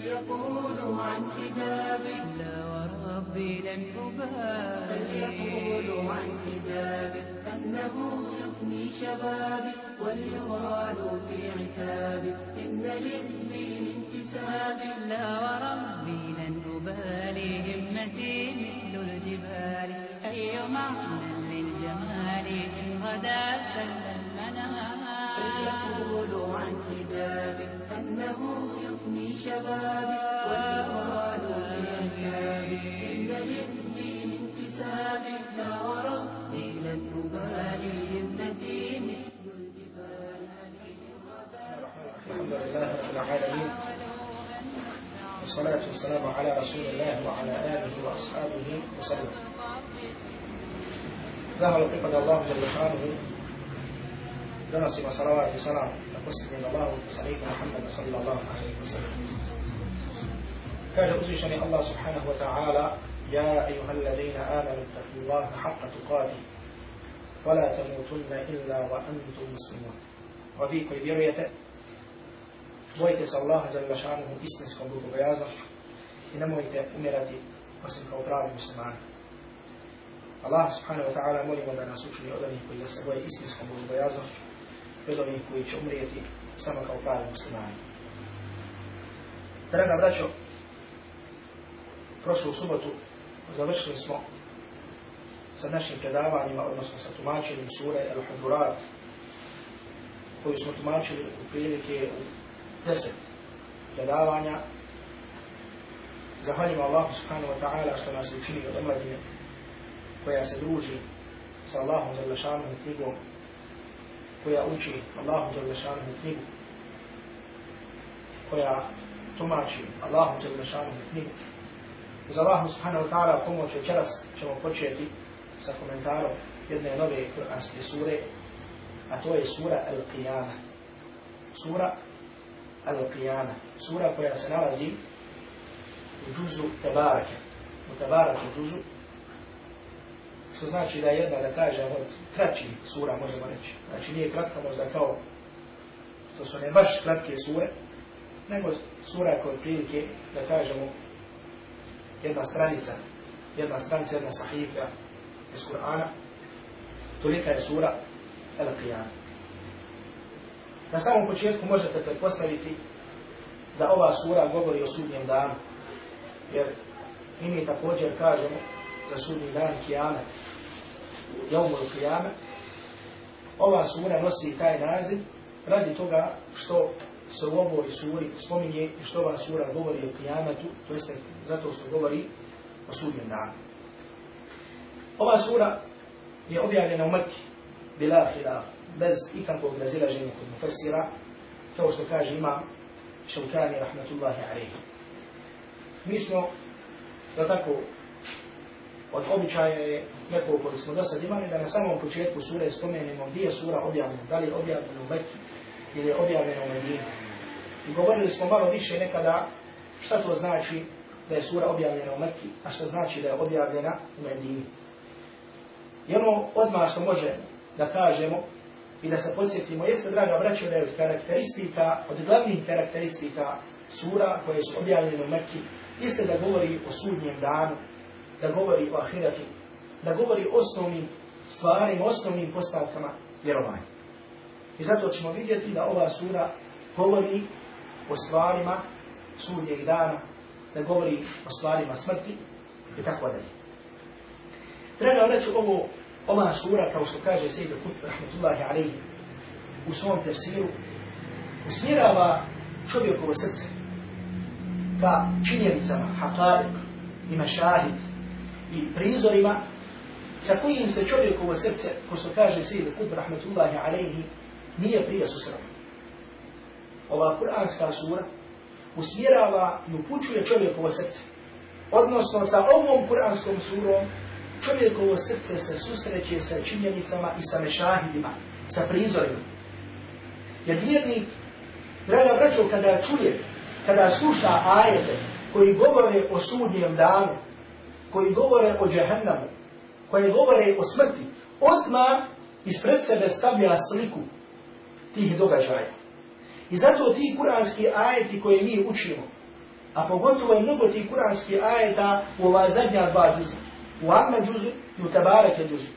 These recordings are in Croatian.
يقولوا عن حجابك لا وربي لن أبالي. يقولوا عن حجابك أنه يفني شبابك وليغالوا في عتابك إن للدين انتسابك لا وربي لن أبالي. همتي مثل الجبال. أي معنى للجمال إن غدا سل فليقولوا عن حجابك أنه يفني شبابك واليغال في عتابك إن للدين انتسابك لا وربي لن أبالي همتي مثل الجبال. الحمد لله رب العالمين والصلاة والسلام على رسول الله وعلى آله وأصحابه وسلم. Zahvalu pripada Allahu Jalla šanuhu, donosimo salavat i salam na posljednjem Allahu poslaniku Muhammeda sallallahu alaihi wa sallam. Kaže uzvišeni Allah subhanahu wa ta'ala, يا أيها الذين آمنوا اتقوا الله حق تقاته ولا تموتن إلا وأنتم مسلمون. وفي koji vjerujete, bojite se Allaha Jalla šanuhu istinskom bogobojaznošću i nemojte umirati osim kao pravi muslimani. Allah subhanahu wa ta'ala molimo da nas učini od onih koji da se boje istinskom bogobojaznošću od onih koji će umrijeti samo kao pravi muslimani. Draga braćo, prošlu subotu završili smo sa našim predavanjima, odnosno sa tumačenjem sure Al-Hujurat, koju smo tumačili u prilike u deset predavanja. Zahvaljujemo Allahu subhanahu wa ta'ala što nas učini od omladine koja se druži sa Allahom Đalešanom knjigom, koja uči Allahom Đalešanom knjigu, koja tumači Allahom Đalešanom knjigu. Uz Allahom subhanahu wa ta'ala pomoć večeras ćemo početi sa komentarom jedne nove kuranske sure, a to je sura Al-Qiyama. Sura Al-Qiyama. Sura koja se nalazi u džuzu Tebarake. U Tebarake džuzu što znači da je jedna, da kažem, od kraćih sura, možemo reći. Znači nije kratka možda kao, to su ne baš kratke sure, nego sura koja je prilike, da kažemo, jedna stranica, jedna stranica, jedna sahifa iz Kur'ana, tolika je sura El Qiyam. Na samom početku možete pretpostaviti da ova sura govori o sudnjem danu, jer i mi također kažemo za sudnji dan Kijamet, Jaumul Kijamet, ova sura nosi taj naziv radi toga što se u ovoj suri spominje i što ova sura govori o Kijametu, to jeste zato što govori o sudnjem danu. Ova sura je objavljena u Mekki, bila bez ikakvog razilaženja kod mufessira, kao što kaže ima Šaukani rahmatullahi alaihi. Mi smo, da tako, od običaja je neko koji smo do sad imali, da na samom početku sure spomenemo gdje je sura objavljena, da li je objavljena u Mekki ili je objavljena u Medini. I govorili smo malo više nekada šta to znači da je sura objavljena u Mekki, a šta znači da je objavljena u Medini. I ono odmah što može da kažemo i da se podsjetimo, jeste, draga braćo, da je od karakteristika, od glavnih karakteristika sura koje su objavljene u Mekki, jeste da govori o sudnjem danu, da govori o ahiretu, da govori osnovnim stvarima, osnovnim postavkama vjerovanja. I zato ćemo vidjeti da ova sura govori o stvarima sudnjeg dana, da govori o stvarima smrti i tako dalje. Draga reći ovo, ova sura, kao što kaže Sejde Kut, rahmetullahi alaihi, u svom tefsiru, usmjerava čovjekovo srce ka činjenicama, haqarik i mašahid i prizorima sa kojim se čovjekovo srce, ko što kaže Sejde Kut, rahmetullahi alaihi, nije prije susrelo. Ova kuranska sura usmjerava i upućuje čovjekovo srce. Odnosno sa ovom kuranskom surom čovjekovo srce se susreće sa činjenicama i sa mešahidima, sa prizorima. Jer vjernik, draga braćo, kada čuje, kada sluša ajete koji govore o sudnjem danu, koji govore o džehennamu, koji govore o smrti, odmah ispred sebe stavlja sliku tih događaja. I zato ti kuranski ajeti koje mi učimo, A pogotovo je mnogo tih kuranskih ajeta u ova zadnja dva džuza. U Amme džuzu i u Tabareke džuzu.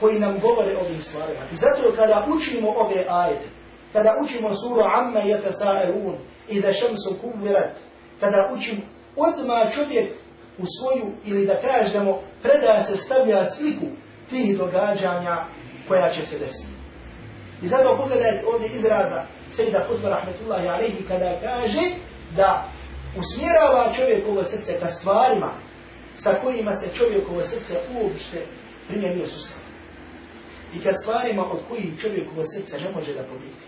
Koji nam govore o ovim stvarima. I zato kada učimo ove ajete, kada učimo suru Amme jete sa'elun i da šemsu kubirat, kada učimo, odmah čovjek u svoju, ili da kažemo, predaja se stavlja sliku tih događanja koja će se desiti. I zato pogledajte ovdje izraza Sejda Kutba Rahmetullahi Aleyhi kada kaže da usmjerava čovjekovo srce ka stvarima sa kojima se čovjekovo srce uopšte prije nije susrelo. I ka stvarima od kojih čovjekovo srce ne može da pobjeti.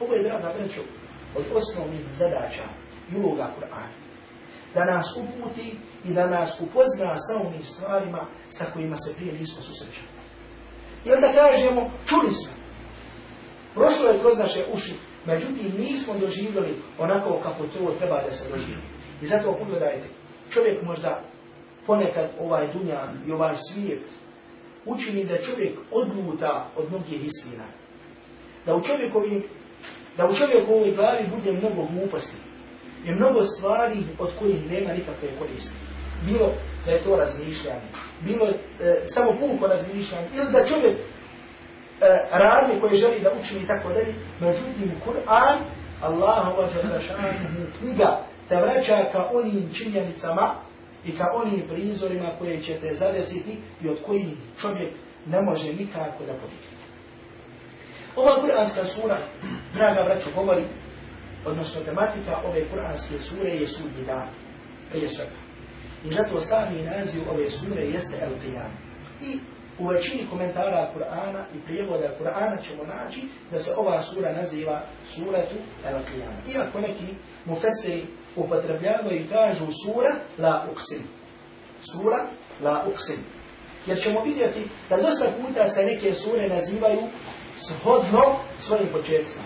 Ovo je, draga braćo, od osnovnih zadaća i uloga Kur'ana. Da nas uputi i da nas upozna sa onim stvarima sa kojima se prije nismo susrećali. I onda kažemo, čuli smo, prošlo je kroz naše uši, međutim nismo doživjeli onako kako to treba da se doživi. I zato pogledajte, čovjek možda ponekad ovaj dunja i ovaj svijet učini da čovjek odluta od mnogih istina. Da u čovjekovi da u čovjekovoj glavi bude mnogo gluposti i mnogo stvari od kojih nema nikakve koristi. Bilo da je to razmišljanje, bilo e, samo puko razmišljanje, ili da čovjek e, radnje koje želi da učini i tako dalje, međutim Kur'an, Allahu wa knjiga te vraća ka onim činjenicama i ka onim prizorima koje će te zadesiti i od kojih čovjek ne može nikako da pobjeti. Ova kuranska sura, draga braćo, govori, odnosno tematika ove kuranske sure je sudnji dan, prije svega. I zato sami naziv ove sure jeste El Qiyam. I u većini komentara Kur'ana i prijevoda Kur'ana ćemo naći da se ova sura naziva suratu El Qiyam. Iako neki mufesiri upotrebljavaju i kažu sura La Uqsim. Sura La Uqsim. Jer ćemo vidjeti da dosta puta se neke sure nazivaju shodno svojim početcima.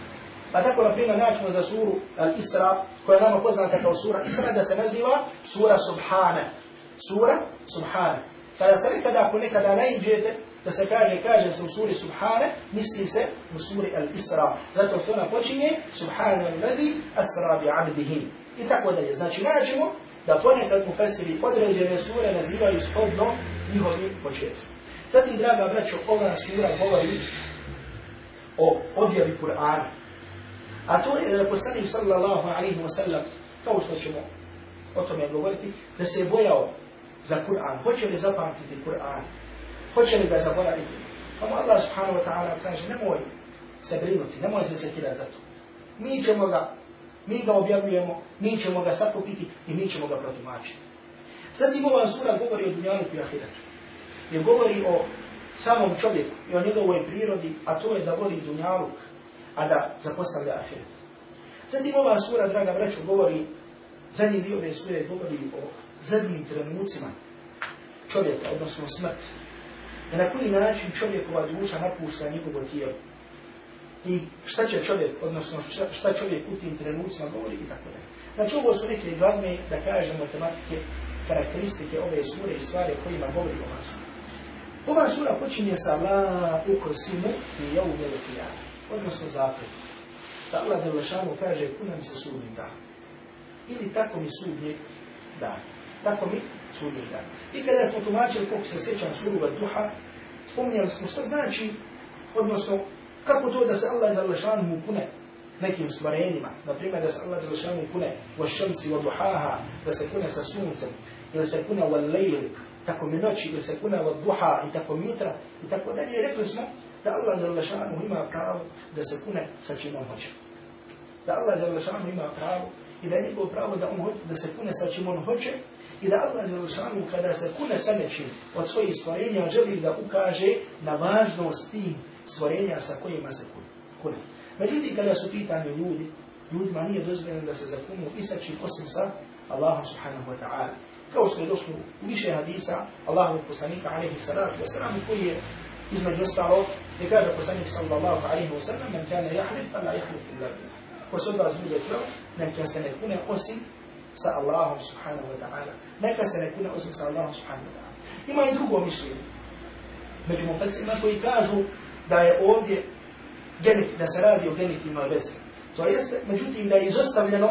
Pa tako, na primjer, naćemo za suru Al-Isra, koja je nama poznata kao sura Isra, da se naziva sura Subhane. Sura Subhane. Kada se nekada, ako nekada naiđete, da se kaže, kaže se u suri Subhane, misli se u suri Al-Isra. Zato što ona počinje Subhane al-Ladhi asra bi abdihi. I tako dalje. Znači, naćemo da ponekad mu fesiri određene sure nazivaju shodno njihovim početcima. Zatim, draga braćo, ova sura govori o objavi Kur'ana. A to je da je poslanik sallallahu alaihi wa sallam, kao što ćemo o tome govoriti, da se je bojao za Kur'an. Hoće li zapamtiti Kur'an? Hoće li ga zaboraviti? Pa mu Allah subhanahu wa ta'ala kaže, nemoj se brinuti, nemojte se kira za to. Mi ćemo ga, mi ga objavljujemo, mi ćemo ga sakupiti i mi ćemo ga protumačiti. Zatim ova sura govori o dunjalu i ahiretu. Jer govori o samom čovjeku i o njegovoj prirodi, a to je da voli dunjaluk, a da zapostavlja ahiret. Zatim ova sura, draga braću, govori, zadnji dio ove sure govori o zadnjim trenucima čovjeka, odnosno smrt. I na koji način čovjekova duša napušta njegovo tijelo. I šta će čovjek, odnosno šta čovjek u tim trenucima govori i tako dalje. Znači ovo su neke glavne, da kažemo, tematike, karakteristike ove sure i stvari kojima govori ova sura. Ova sura počinje sa La ukosimu i jevu velikijana, odnosno zakon. Da Allah kaže kunem se sudnim dan. Ili tako mi sudnjeg dan. Tako mi sudnjeg dan. I kada smo tumačili koliko se sjećam suru duha, spominjali smo što znači, odnosno kako to da se Allah Đelešanu kune nekim stvarenjima. Naprimjer, da se Allah Đelešanu kune wa šemsi wa duhaha, da se kune sa suncem, ili se kune wa lejli, tako mi noći ili se kuna od duha i tako mi jutra i tako dalje. Rekli smo da Allah Đalešanu ima pravo da se kune sa čim on hoće. Da Allah Đalešanu ima pravo i da je njegov pravo da, on hoće, da se kune sa čim on hoće i da Allah Đalešanu kada se kune sa nečim od svojih stvorenja želi da ukaže na važnost tih stvorenja sa kojima se kune. Međutim, kada su pitanje ljudi, ljudima nije dozvoljeno da se zakunu i sa čim osim sa Allahom subhanahu wa ta'ala kao što je došlo u više hadisa Allahovog poslanika alaihi salatu wa salam koji je između je kaže poslanik sallallahu alaihi wa sallam men kane jahlif, Allah jahlif illa billah. Ko se od vas bude krao, neka se ne kune osim sa Allahom subhanahu wa ta'ala. Neka se ne kune osim sa Allahom subhanahu wa ta'ala. Ima i drugo mišljenje. Među mufesima koji kažu da je ovdje genit, da se radi o genitivnoj vezi. To jeste, međutim, da je izostavljeno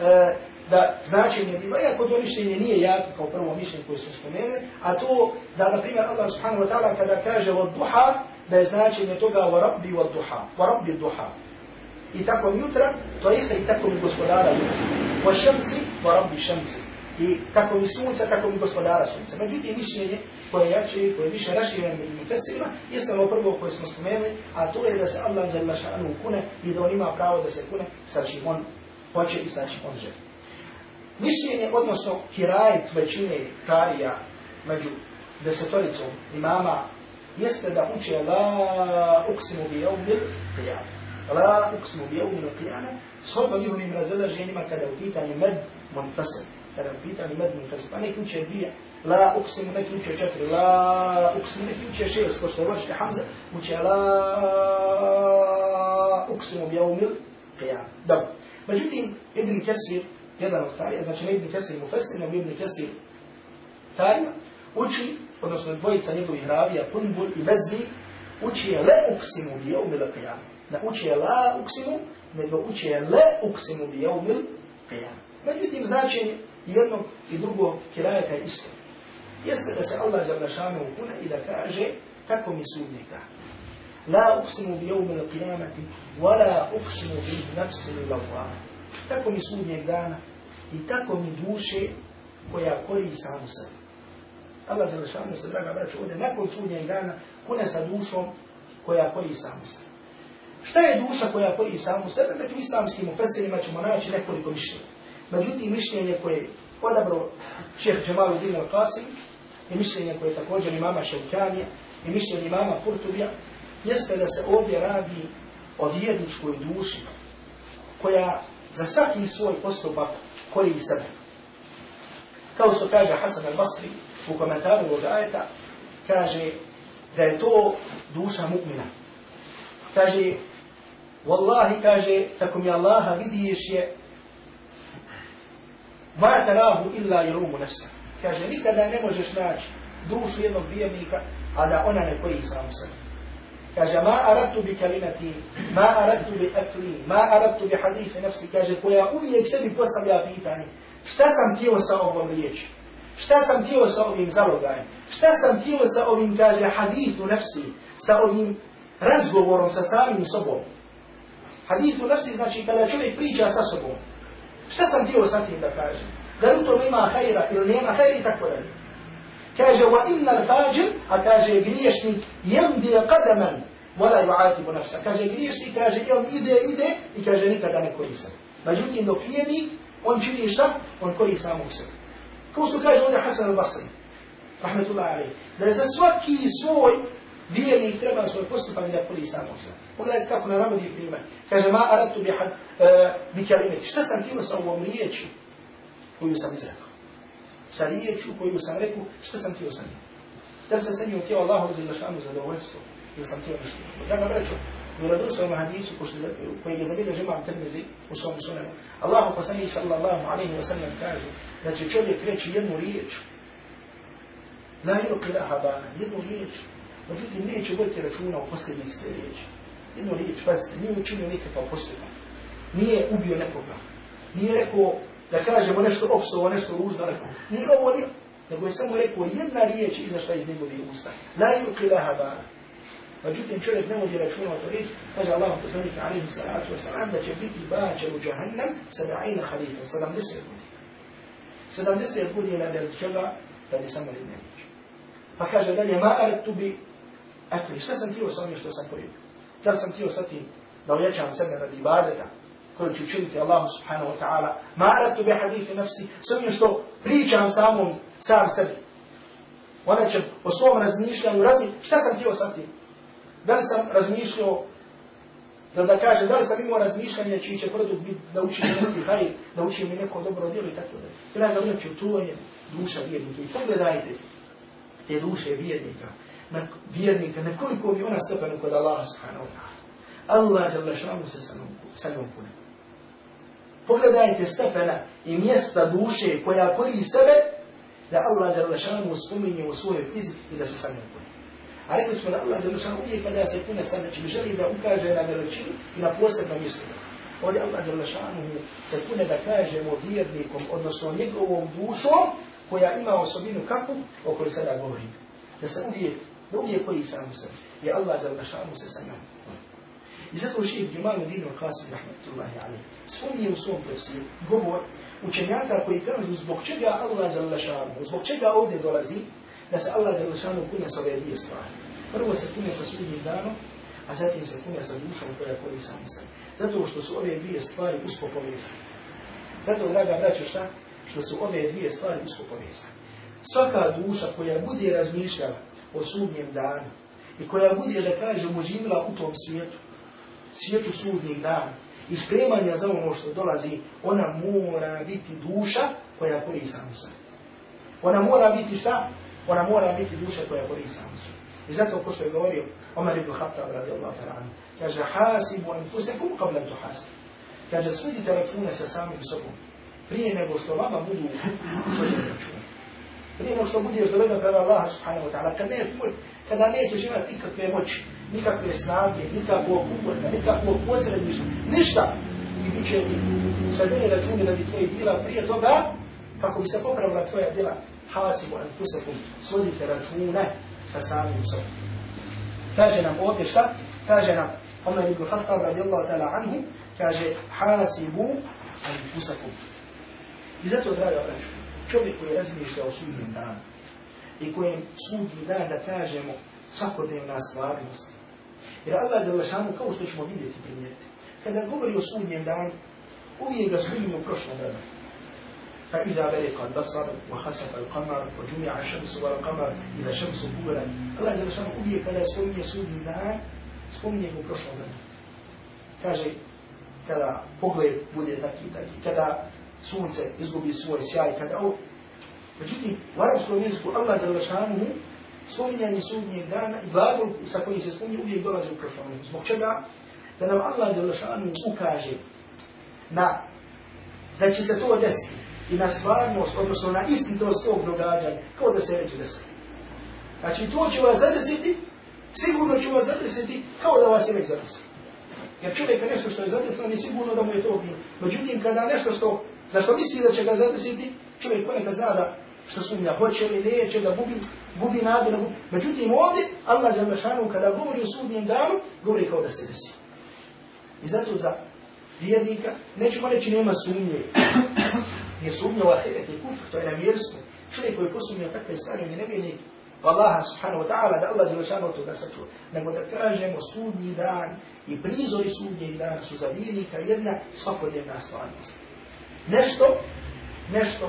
e, da značenje biva, iako to mišljenje nije jako kao prvo mišljenje koje smo spomenuli, a to da, na primjer, Allah subhanahu wa ta'ala kada kaže od duha, da je značenje toga wa duha, wa rabbi duha. I tako jutra, to je isto i tako mi gospodara jutra. Wa rabbi šamsi. I tako mi sunca, tako mi gospodara sunca. Međutim, mišljenje koje je jače, koje je više rašireno među mufesirima, jeste ono prvo koje smo spomenuli, a to je da se Allah žele šanu kune i da on ima pravo da se kune sa čim on hoće i sa čim on želi. Mišljenje, odnosno kirajet većine karija među desetoricom imama, يستدعوك لا أقسم بيوم القيامة. لا أقسم بيوم القيامة. صحب عليهم من رزل جينما كدوديت عن يعني مد منفصل. كدوديت عن يعني مد منفصل. أنا كنت شبيع. لا أقسم لك كنت كتر لا أقسم لك كنت كشيء سكوش تروش كحمزة وكي لا أقسم بيوم القيامة. دب مجدتي ابن كسير جدا إذا كان ابن كسير مفسر نبي ابن كسير ثالما uči, odnosno dvojica njegovih ravija, Punbul i Bezzi, uči je le uksimu bi jeumil qiyam. Ne uči je la uksimu, nego uči je le uksimu bi jeumil qiyam. Međutim, značenje jednog i drugog kirajeta je isto. Jeste da se Allah Đalešanu ukune i da kaže kako mi sudnik da. La uksimu bi jeumil qiyamati, wala uksimu bi nafsi lawama. Tako mi sudnjeg dana i tako mi duše koja kori samu sebi. Allah Đelešanu se, draga braću, ovdje nakon sudnjeg dana kune sa dušom koja kori samu sebe. Šta je duša koja kori samu sebe? Među islamskim ufesirima ćemo naći nekoliko mišljenja. Međutim, mišljenje koje je odabro šeheh Džemalu Dinu Qasim i mišljenje koje je također imama Ševkanija i mišljenje imama Kurtubija jeste da se ovdje radi o vjerničkoj duši koja za svaki svoj postupak kori sebe. Kao što kaže Hasan al-Basri u komentaru ovog ajeta, kaže da je to duša mu'mina. Kaže, Wallahi, kaže, tako mi Allaha vidiš je, ma tarahu illa jerumu nefsa. Kaže, nikada ne možeš naći dušu jednog vjernika, a da ona ne koji samu sebe. Kaže, ma aradtu bi kalimati, ma aradtu bi akli, ma aradtu bi hadithi nefsi, kaže, koja uvijek sebi postavlja pitanje, šta sam htio sa ovom riječi? Šta sam htio sa ovim zalogajem? Šta sam htio sa ovim, kaže, hadithu nefsi, sa ovim razgovorom sa samim sobom? Hadithu nefsi znači kada čovjek priča sa sobom. Šta sam htio sa tim da kažem? Da li tome ima hajra ili nema hajra i tako dalje. Kaže, wa inna l-fajr, a kaže griješnik, jemdi qadaman, wala yu'atibu nafsa. Kaže griješnik, kaže, on ide, ide, i kaže, nikada ne koristi. Međutim, dok vjernik, on čini šta? On kori samog sebe. Kao što kaže ovdje Hasan al-Basri, rahmetullahi alaih, da je za svaki svoj vjernik treba svoj postupak da kori samog sebe. Pogledajte kako na navodi primjer. Kaže, ma aratu bi, had, uh, bi kalimeti. Šta sam htio sa ovom riječi koju sam izrekao? Sa riječu koju sam rekao, šta sam htio sa njim? Da sam sa njim htio Allahu za lašanu zadovoljstvo? Ili sam htio nešto? Draga braćo, u radosnom hadisu koji je zabilio žemam Tirmizi u svom sunanu. Allahu poslanih sallallahu alaihi wa sallam kaže da će čovjek reći jednu riječ. La yuqi laha bana, jednu riječ. Međutim, neće voditi računa o posljedici te riječi. Jednu riječ, pazite, nije učinio nikakav postupak. Nije ubio nekoga. Nije rekao da kažemo nešto opsovo, nešto ružno rekao. Nije ovo. Nego je samo rekao jedna riječ izašla iz njegovih usta. La yuqi laha bana. Međutim, čovjek ne vodi računa o riječ, kaže Allah poslanik alaihi salatu wasalam, da će biti bačen u džahannam 70 halifa, 70 godina. 70 godina da od čega bi samo jedne riječi. Pa kaže dalje, ma aret tu bi akli, šta sam htio sa onim što sam korio? Da sam htio sa tim da ojačam sebe radi ibadeta, koji ću učiniti Allahu subhanahu wa ta'ala, ma aret tu bi hadithi nafsi, sa onim što pričam samom, sam sebi. Ona će o svom razmišljanju razmišljati, šta sam htio sa tim? Da li sam razmišljao, da da kažem, da li sam imao razmišljanje čiji će produkt biti da učim neki hajr, da učim mi neko dobro djelo i tako da. Draga braćo, to je duša vjernika. I pogledajte te duše vjernika, na vjernika, na koliko bi ona stepenu kod Allaha subhanahu wa ta'ala. Allah jalla šanu se sa njom pune. Pogledajte stepena i mjesta duše koja kori sebe, da Allah jalla šanu spominje u svojoj knjizi i da se sa njom. A rekli smo da Allah Đelešanu uvijek kada se pune sa nečim želi da ukaže na veličinu i na posebno mjesto. Ovdje Allah Đelešanuhu se pune da kažemo vjernikom, odnosno njegovom dušom, koja ima osobinu kakvu, o kojoj sada govorim. Da se uvijek, da uvijek koji sam sebi. I Allah Đelešanuhu se sa nama. I zato ših Džimalu Dinu Qasim rahmatullahi alaihi spomnije u svom tefsiru govor učenjaka koji kažu zbog čega Allah Đelešanuhu, zbog čega ovdje dolazi, da se Allah Đelešanuhu pune sa ove dvije stvari. Prvo se pune sa sudnjim danom, a zatim se pune sa dušom koja koji sam sam. Zato što su ove dvije stvari usko povezane. Zato, draga braćo, šta? Što su ove dvije stvari usko povezane. Svaka duša koja bude razmišljala o sudnjem danu i koja bude, da kažemo, živjela u tom svijetu, svijetu sudnjeg dana i spremanja za ono što dolazi, ona mora biti duša koja koji sam sam. Ona mora biti šta? Ona mora biti duša koja koji sam sam. I zato, ko što je govorio Omar ibn Khattab radijallahu ta'ala kaže, hasibu anfusekum qabla an tuhasibu. Kaže, sudite račune sa samim sobom, prije nego što vama budu sudite račune. Prije nego što budeš doveden prema Allaha subhanahu wa ta'ala, kad ne, kada nećeš imati nikakve moći, nikakve snage, nikakvog uporka, nikakvog posredništva, ništa. I bit će svedeni računi da bi tvoji djela prije toga, kako bi se popravila tvoja djela, hasibu anfusekum, svodite račune sa samim sobom. Kaže nam ovdje šta? Kaže nam Omer ibn Khattab radijallahu ta'ala anhu, kaže hasibu anfusakum. I zato, draga braću, čovjek koji razmišlja o sudnjem danu i kojem sudnji dan, da kažemo, svakodnevna stvarnost. Jer Allah je lašanu, kao što ćemo vidjeti primijeti, kada govori o sudnjem danu, uvijek ga spominje u prošlom vremenu. فإذا برق البصر وخسف القمر وجمع الشمس والقمر إذا الشمس كبرت الله جل شانه uvijek kada spominje sudnji dan, spominje ga u prošlom vremenu. Kaže, kada pogled bude taki taki, kada sunce izgubi svoj sjaj, kada ovo... Međutim, u arabskom jeziku Allah jel šanuhu spominjanje sudnjeg dana i glagol sa kojim se spominje uvijek dolazi u prošlom vremenu. Zbog čega? Da nam Allah jel šanuhu ukaže na da će se to desiti i na stvarnost, odnosno na istinitost tog događanja, kao da se već desilo. Znači, to će vas zadesiti, sigurno će vas zadesiti kao da vas je već zadesilo. Jer čovjek je nešto što je zadesilo, nije sigurno da mu je to bilo. Međutim, kada nešto što, za što misli da će ga zadesiti, čovjek ponekad zna da što sumnja, hoće ili neće, da gubi, gubi nadu, da gubi. Međutim, ovdje, Allah Đalešanu, kada govori o sudnjem danu, govori kao da se desi. I zato za vjernika, nećemo reći nema sumnje, nije sumnja u ahiret i kufr, to je namjerstvo. Čovjek koji posumnja takve stvari, on je nevjernik Allaha subhanahu wa ta'ala, da Allah Đelešanu od toga sačuva. Nego da kažemo sudnji dan i prizori sudnjeg dana su za vjernika jedna svakodnevna stvarnost. Nešto, nešto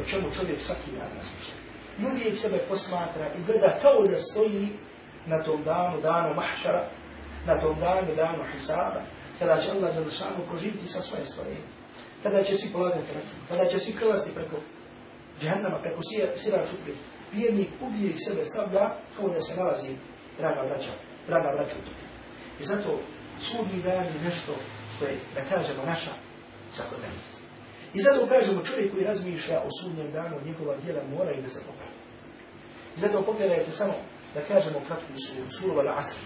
o čemu čovjek svaki dan razmišlja. I uvijek sebe posmatra i gleda kao da stoji na tom danu, danu mahšara, na tom danu, danu hisaba, kada će Allah Đelešanu proživiti sa svoje stvorenje kada će svi polagati račun, kada će svi krvasti preko džahannama, preko sira šupri, vjernik uvijek sebe stavlja kao da se nalazi, draga braća, draga braća u tome. I zato sudnji dan je nešto što je, da kažemo, naša svakodnevnica. I zato kažemo čovjek koji razmišlja o sudnjem danu, njegova djela mora da se popravi. I zato pogledajte samo, da kažemo kratku suru, suru vala asr.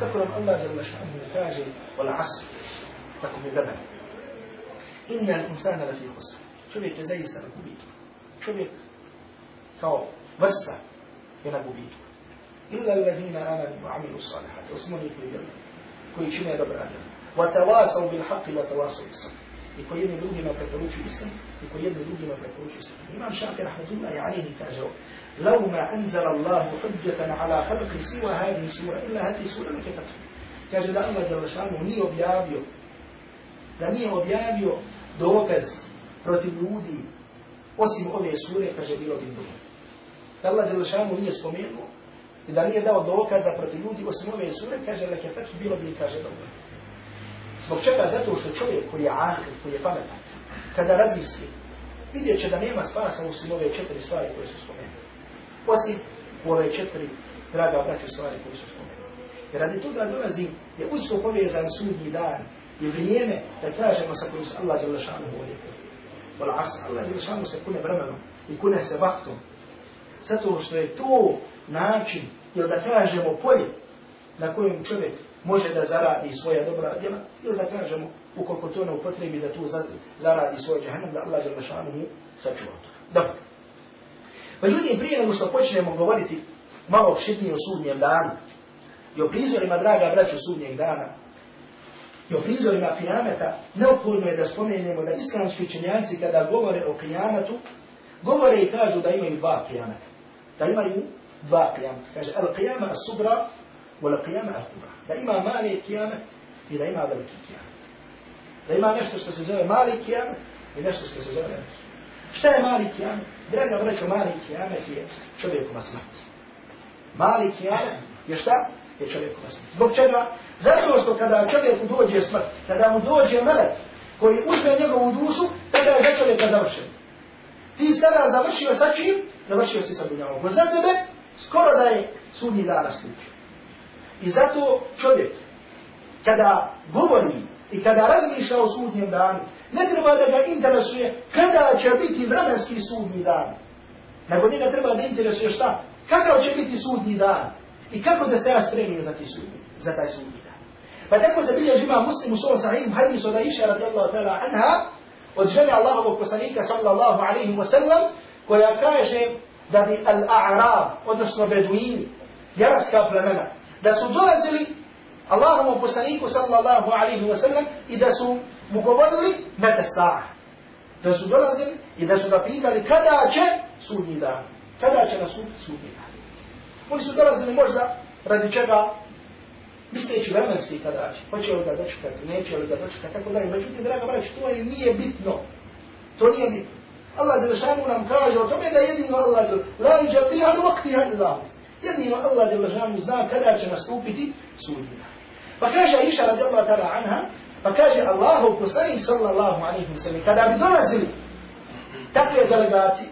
Kako nam Allah kaže, vala asr, kako mi vremena. Inna l'insana lafi khusr. Čovjek je zaista na gubitku. Čovjek kao vrsta je na gubitku. Illa alladhina amanu wa amilu salihati. Osim oni koji vjeruju, koji čine dobra djela. Wa tawasaw bil haqqi wa tawasaw bis sabr. I koji jedni drugima preporučuju istinu, i koji jedni drugima preporučuju istinu. Imam Šafi rahmatullahi alaihi kaže لو ما أنزل الله حجة على خلق سوى هذه السورة إلا هذه السورة لكتبت kaže da Allah Đalešanu nije objavio da nije objavio dokaz protiv ljudi, osim ove sure, kaže, bilo bi dobro. Da Allah Đelešanu nije spomenuo i da nije dao dokaza protiv ljudi, osim ove sure, kaže, leke tak bilo bi, kaže, dobro. Zbog čega? Zato što čovjek koji je ahir, koji je pametan, kada razmisli, vidjet će da nema spasa osim ove četiri stvari koje su spomenute. Osim ove četiri, draga braću, stvari koje su spomenute. Jer radi toga dolazi, je usko povezan sudnji dan, i vrijeme da kažemo sa kojim se Allah dželle šanu vodi. Wal asr Allah dželle šanu se kune vremenom i kune se vaktom. Zato što je to način ili da kažemo polje na kojem čovjek može da zaradi svoja dobra djela, ili da kažemo, ukoliko to ne upotrebi da tu za- zaradi svoj džahannam, da Allah žele šanuhu sačuva. Dobro. Međutim, prije nego što počnemo govoriti malo opširnije o sudnjem danu i o prizorima, draga braću, sudnjeg dana, i o prizorima kijameta, neophodno je da spomenemo da islamski učenjaci kada govore o kijametu, govore i kažu da imaju dva kijameta. Da imaju dva kijameta. Kaže, al kijama subra, wal kijama al kubra. Da ima mali kijamet i da ima veliki kijamet. Da ima nešto što se zove mali kijamet i nešto što se zove veliki. Šta je mali kijamet? Draga braćo, mali kijamet je čovjekoma smrti. Mali kijamet je šta? Je čovjekoma smrti. Zbog čega? Zato što kada čovjeku dođe smrt, kada mu dođe melek koji uzme njegovu dušu, tada je za čovjeka završen. Ti si tada završio sa čim? Završio si sa dunjavom. Za tebe skoro da je sudnji dan nastupio. I zato čovjek, kada govori i kada razmišlja o sudnjem danu, ne treba da ga interesuje kada će biti vremenski sudnji dan. Nego njega treba da interesuje šta? Kakav će biti sudnji dan? I kako da se ja spremim za, za taj sudnji? Pa tako se bilježi ima muslim u svom sahihim hadisu da iša radijallahu ta'ala anha od žene Allahovog poslanika sallallahu alaihi wa sallam koja kaže da bi al-a'rab, odnosno beduini, jarabska plemena, da su dolazili Allahovom poslaniku sallallahu alaihi wa sallam i da su mu govorili mete sa'a. Da su dolazili i da su ga pitali kada će sudnji dan. Kada će nastupiti sudnji dan. Oni su dolazili možda radi čega misleći vremenski kada će. Hoće li ga dočekati, neće li ga dočekati, tako dalje. Međutim, draga braći, to je nije bitno. To nije bitno. Allah Đelešanu nam kaže o tome da jedino Allah Đelešanu, la iđaliha li vaktiha illahu. Jedino Allah Đelešanu zna kada će nastupiti sudnji dan. Pa kaže Aisha radijallahu ta'ala anha, pa kaže Allahu poslanik sallallahu alaihi wa sallam, kada bi dolazili takve delegacije,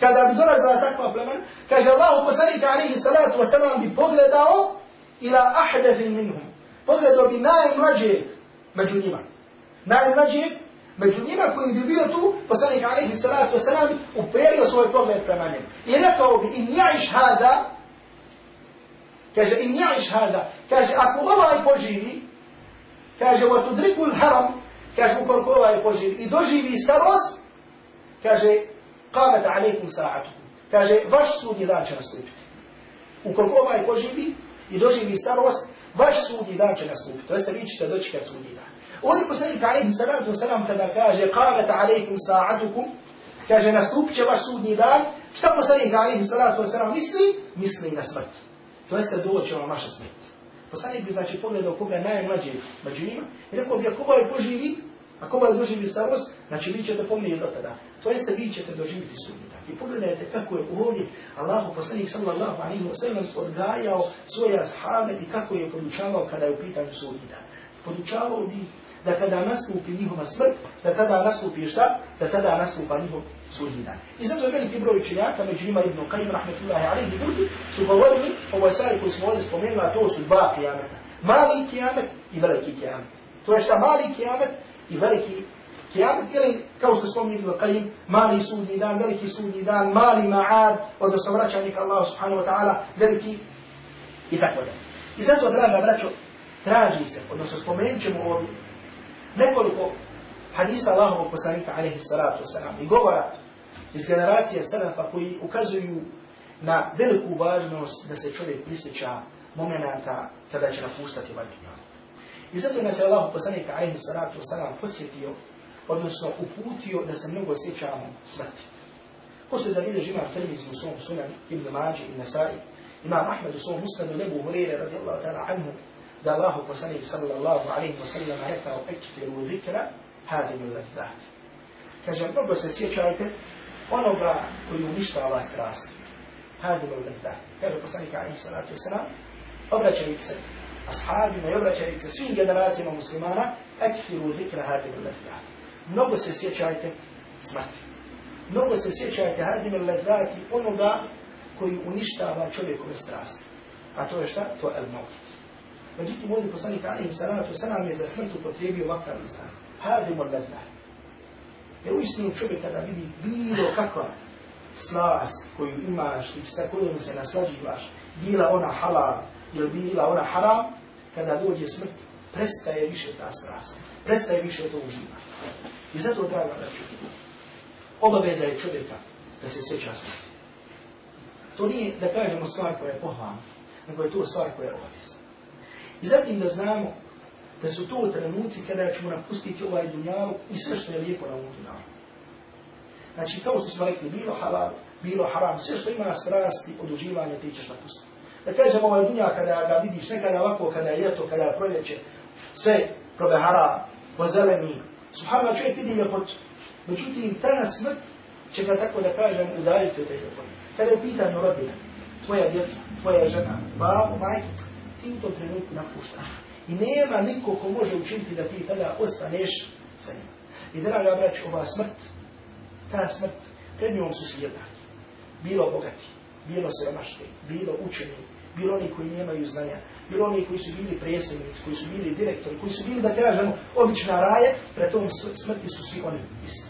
kada bi dolazila takva plemena, kaže Allahu poslanik alaihi salatu wa sallam bi pogledao ila ahdathin minhum. Pogledao bi najmlađeg među njima. Najmlađeg među njima koji bi bio tu, poslanik alaihi salatu wa sallam uperio svoj pogled prema njemu. I rekao bi, in ja'iš hada, kaže, in ja'iš hada, kaže, ako ovaj poživi, kaže, wa tudrikul haram, kaže, ukoliko ovaj poživi i doživi starost, kaže, alaikum. Kaže, vaš sudnji dan će nastupiti. Ukoliko ovaj poživi i doživi starost, vaš sudnji dan će nastupiti. To jeste, vi ćete dočekati sudnji dan. Ovdje poslanik alaihi salatu wasalam kada kaže qamet alaikum sa'atukum, kaže nastupit će vaš sudnji dan, šta poslanik alaihi salatu wasalam misli? Misli na smrt. To jeste doće vam vaša smrt. Poslanik bi znači pogledao koga je najmlađi među njima i rekao bi ako ovaj poživi, ako ovaj doživi starost, znači vi ćete pomniti do tada. To jeste vi ćete doživjeti sudnji dan. I pogledajte kako je ovdje Allahu poslanik sallallahu alaihi wa sallam odgajao svoje ashabe i kako je podučavao kada je u pitanju sudnji dan. Podučavao bi da kada nastupi njihova smrt, da tada nastupi šta? Da tada nastupa njihov sudnji dan. I zato je veliki broj učenjaka, među njima Ibn Qayyim, rahmetullahi alaihi i drugi, su govorili ovoj stvari koju smo ovdje spomenuli, a to su dva kijameta. Mali kijamet i veliki kijamet. To je šta mali kijamet i veliki kijamet, ili kao što spominje Ibn Qayyim, mali sudnji dan, veliki sudnji dan, mali ma'ad, odnosno vraćanje ka Allah subhanahu wa ta'ala, veliki i tako da. I zato, draga braćo, traži se, odnosno spomenut ćemo ovdje, nekoliko hadisa Allahovog poslanika alaihi salatu wasalam i govora iz generacije Selefa koji ukazuju na veliku važnost da se čovjek prisjeća momenta kada će napustati ovaj. I zato nas je Allah poslanika alaihi salatu wasalam podsjetio, odnosno uputio da se mnogo sjećamo smrti. Ko što je zabilježi imam Tirmizi u svom sunan, Ibn Mađi i Nasai, imam Ahmed u svom musnadu, Nebu Hurire radijallahu ta'ala anhu, da Allahu poslanik sallallahu alaihi wa sallam rekao ekfiru zikra hadimu ladhat. Kaže, mnogo se sjećajte onoga koji uništava strast. Hadimu ladhat. Kaže poslanik alaihi salatu wasalam, obraćajte se ashabima i obraćajte se svim generacijama muslimana, ekfiru zikra hadimu ladhat. Mnogo se sjećajte smrti. Mnogo se sjećajte hadimu ladhat onoga koji uništava čovjekove strasti. A to je šta? To je el-maut. Međutim, ovdje poslanik alaihi salatu wasalam je za smrt upotrijebio ovakav izraz. Hadimu ladha. Jer uistinu čovjek kada vidi bilo kakva slast koju imaš i sa kojom se naslađivaš, bila ona halal, ili bila ona haram, kada dođe smrt, prestaje više ta strast, prestaje više to uživanje. I zato, draga braću, obaveza je čovjeka da se sjeća smrti. To nije, da kažemo, stvar koja je pohvalna, nego je to stvar koja je obavezna. I zatim da znamo da su to trenuci kada ćemo napustiti ovaj dunjalu i sve što je lijepo na ovom dunjalu. Znači, kao što smo rekli, bilo halal, bilo haram, sve što ima strasti od uživanja ti ćeš napustiti. Da kažemo ovaj dunja kada ga vidiš, nekada ovako, kada je ljeto, kada je proljeće, sve probehara, pozeleni, subhanallah čovjek vidi ljepotu. Međutim, ta smrt će ga tako da kažem udaljiti od te ljepote. Kada je u pitanju rodina, tvoja djeca, tvoja žena, babo, majke, ti u tom trenutku napuštaš. I nema niko ko može učiniti da ti tada ostaneš sa njima. I draga brać, ova smrt, ta smrt, pred njom su svi jednaki. Bilo bogati, bilo siromašni, bilo učeni, bilo oni koji nemaju znanja, bilo oni koji su bili predsjednici, koji su bili direktori, koji su bili, da kažemo, obična raje, pred tom smrti su svi oni isti.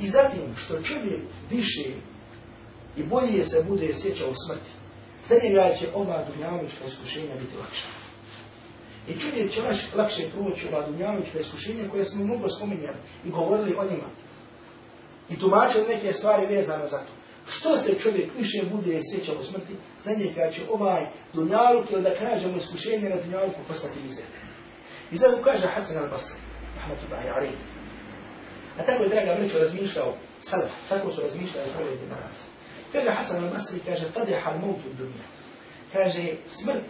I zatim, što čovjek više i bolje se bude sjećao smrti, za njega će ova dunjanovička iskušenja biti lakša. I čovjek će lakše proći ova dunjanovička iskušenja koje smo mnogo spominjali i govorili o njima. I tumačili neke stvari vezano za to. Što se čovjek više bude sjećao smrti, za njega će ovaj dunjaluk, ili da kažemo iskušenje na dunjaluku postati mizer. I zato kaže Hasan al-Basri, rahmatullahi alaihi. A tako je, draga vreću, razmišljao salaf, tako su razmišljali prve generacije. Kaže Hasan al-Basri, kaže, fadiha al-mautu dunja. Kaže, smrt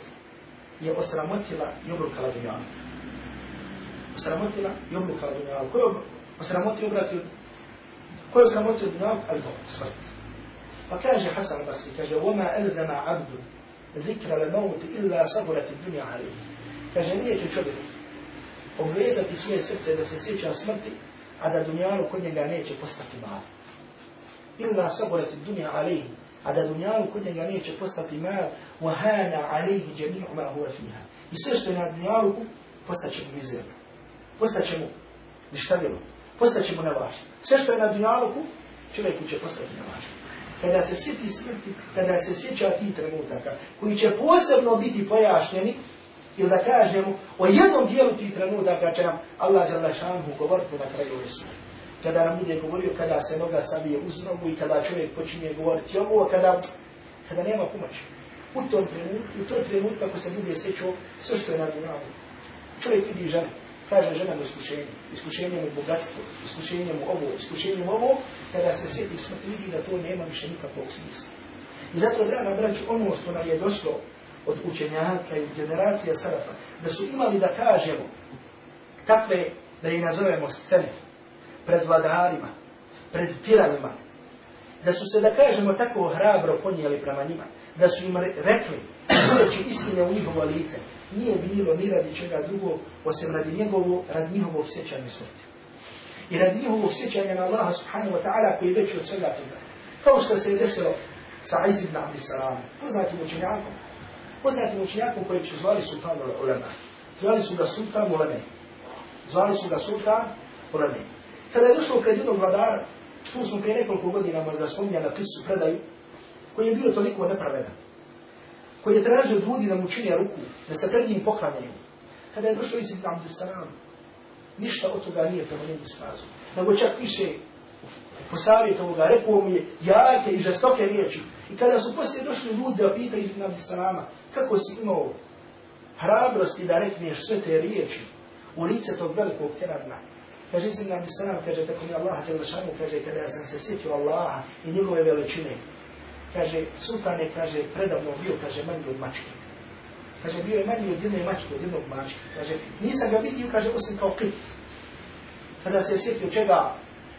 je osramotila i obrukala dunjalu. Osramotila i obrukala dunjalu. Ko je osramotio obratio? Ko je osramotio smrt. Pa kaže Hasan al-Basri, kaže, وَمَا أَلْزَمَ عَبْدُ ذِكْرَ لَمَوْتِ إِلَّا صَبُرَتِ الدُّنْيَا عَلَيْهِ. Kaže, nije će čovjek obvezati svoje srce da se sjeća smrti, a da dunjalu kod njega neće postati malo. Illa saborati dunja alaihi, a da dunjalu kod njega neće postati mal, wahana alaihi jami'u ma huwa fiha. I sve što je na dunjalu postaće mu mizerno. Postaće mu ništavilo. Postaće mu nevažno. Sve što je na dunjalu čovjeku će postati nevažno. Kada se sjeti smrti, kada se sjeća tih trenutaka, koji će posebno biti pojašnjeni, ili da kažemo, o jednom dijelu tih trenutaka će nam Allah Đalešanhu govoriti na kraju sure. Kada nam bude govorio kada se noga sabije uz nogu i kada čovjek počinje govoriti ovo, kada, kada nema pomoći. U tom trenutku, u toj trenutku ako se bude sjećao sve što je na dunjavu. Čovjek vidi ženu, kaže žena mu iskušenje, iskušenje mu bogatstvo, iskušenje mu ovo, iskušenje mu ovo, kada se sjeti smrti vidi da to nema više nikakvog smisla. I zato, draga braću, ono što nam je došlo od učenjaka i generacija Salafa, da su imali da kažemo takve, da ih nazovemo scene, pred vladarima, pred tiranima, da su se, da kažemo, tako hrabro ponijeli prema njima, da su im rekli, govoreći istine u njihovo lice, nije bilo ni radi čega drugog, osim radi njegovo, radi njihovog sjećanja smrti. I radi njihovog sjećanja na Allaha subhanahu wa ta'ala koji je veći od svega toga. Kao što se je desilo sa Aiz ibn Abdissalam, poznatim učenjakom, poznatim učenjakom koji su zvali sultan ulema. Zvali su ga sultan uleme. Zvali su ga sultan uleme. Kada je došao pred jednog vladara, tu smo prije nekoliko godina možda spominjali na pisu predaju, koji je bio toliko nepravedan, koji je tražio ljudi da mu čine ruku, da se pred njim poklanjaju. Kada je došao Isid Abdesalam, ništa od toga nije prema njemu iskazao. Nego čak više posavjetovo ga, rekao mu je jake i žestoke riječi. I kada su poslije došli ljudi da pitaju Isid Abdesalama, kako si imao hrabrosti da rekneš sve te riječi u lice tog velikog terana. Kaže Isid Abdesalam, kaže tako mi Allah, kaže kada ja sam se sjetio Allaha i njegove veličine, kaže, sultan je, kaže, predavno bio, kaže, manji od mačke. Kaže, bio je manji od jedne mačke, od jednog mačke. Kaže, nisam ga vidio, kaže, osim kao kit. Kada se sjetio čega,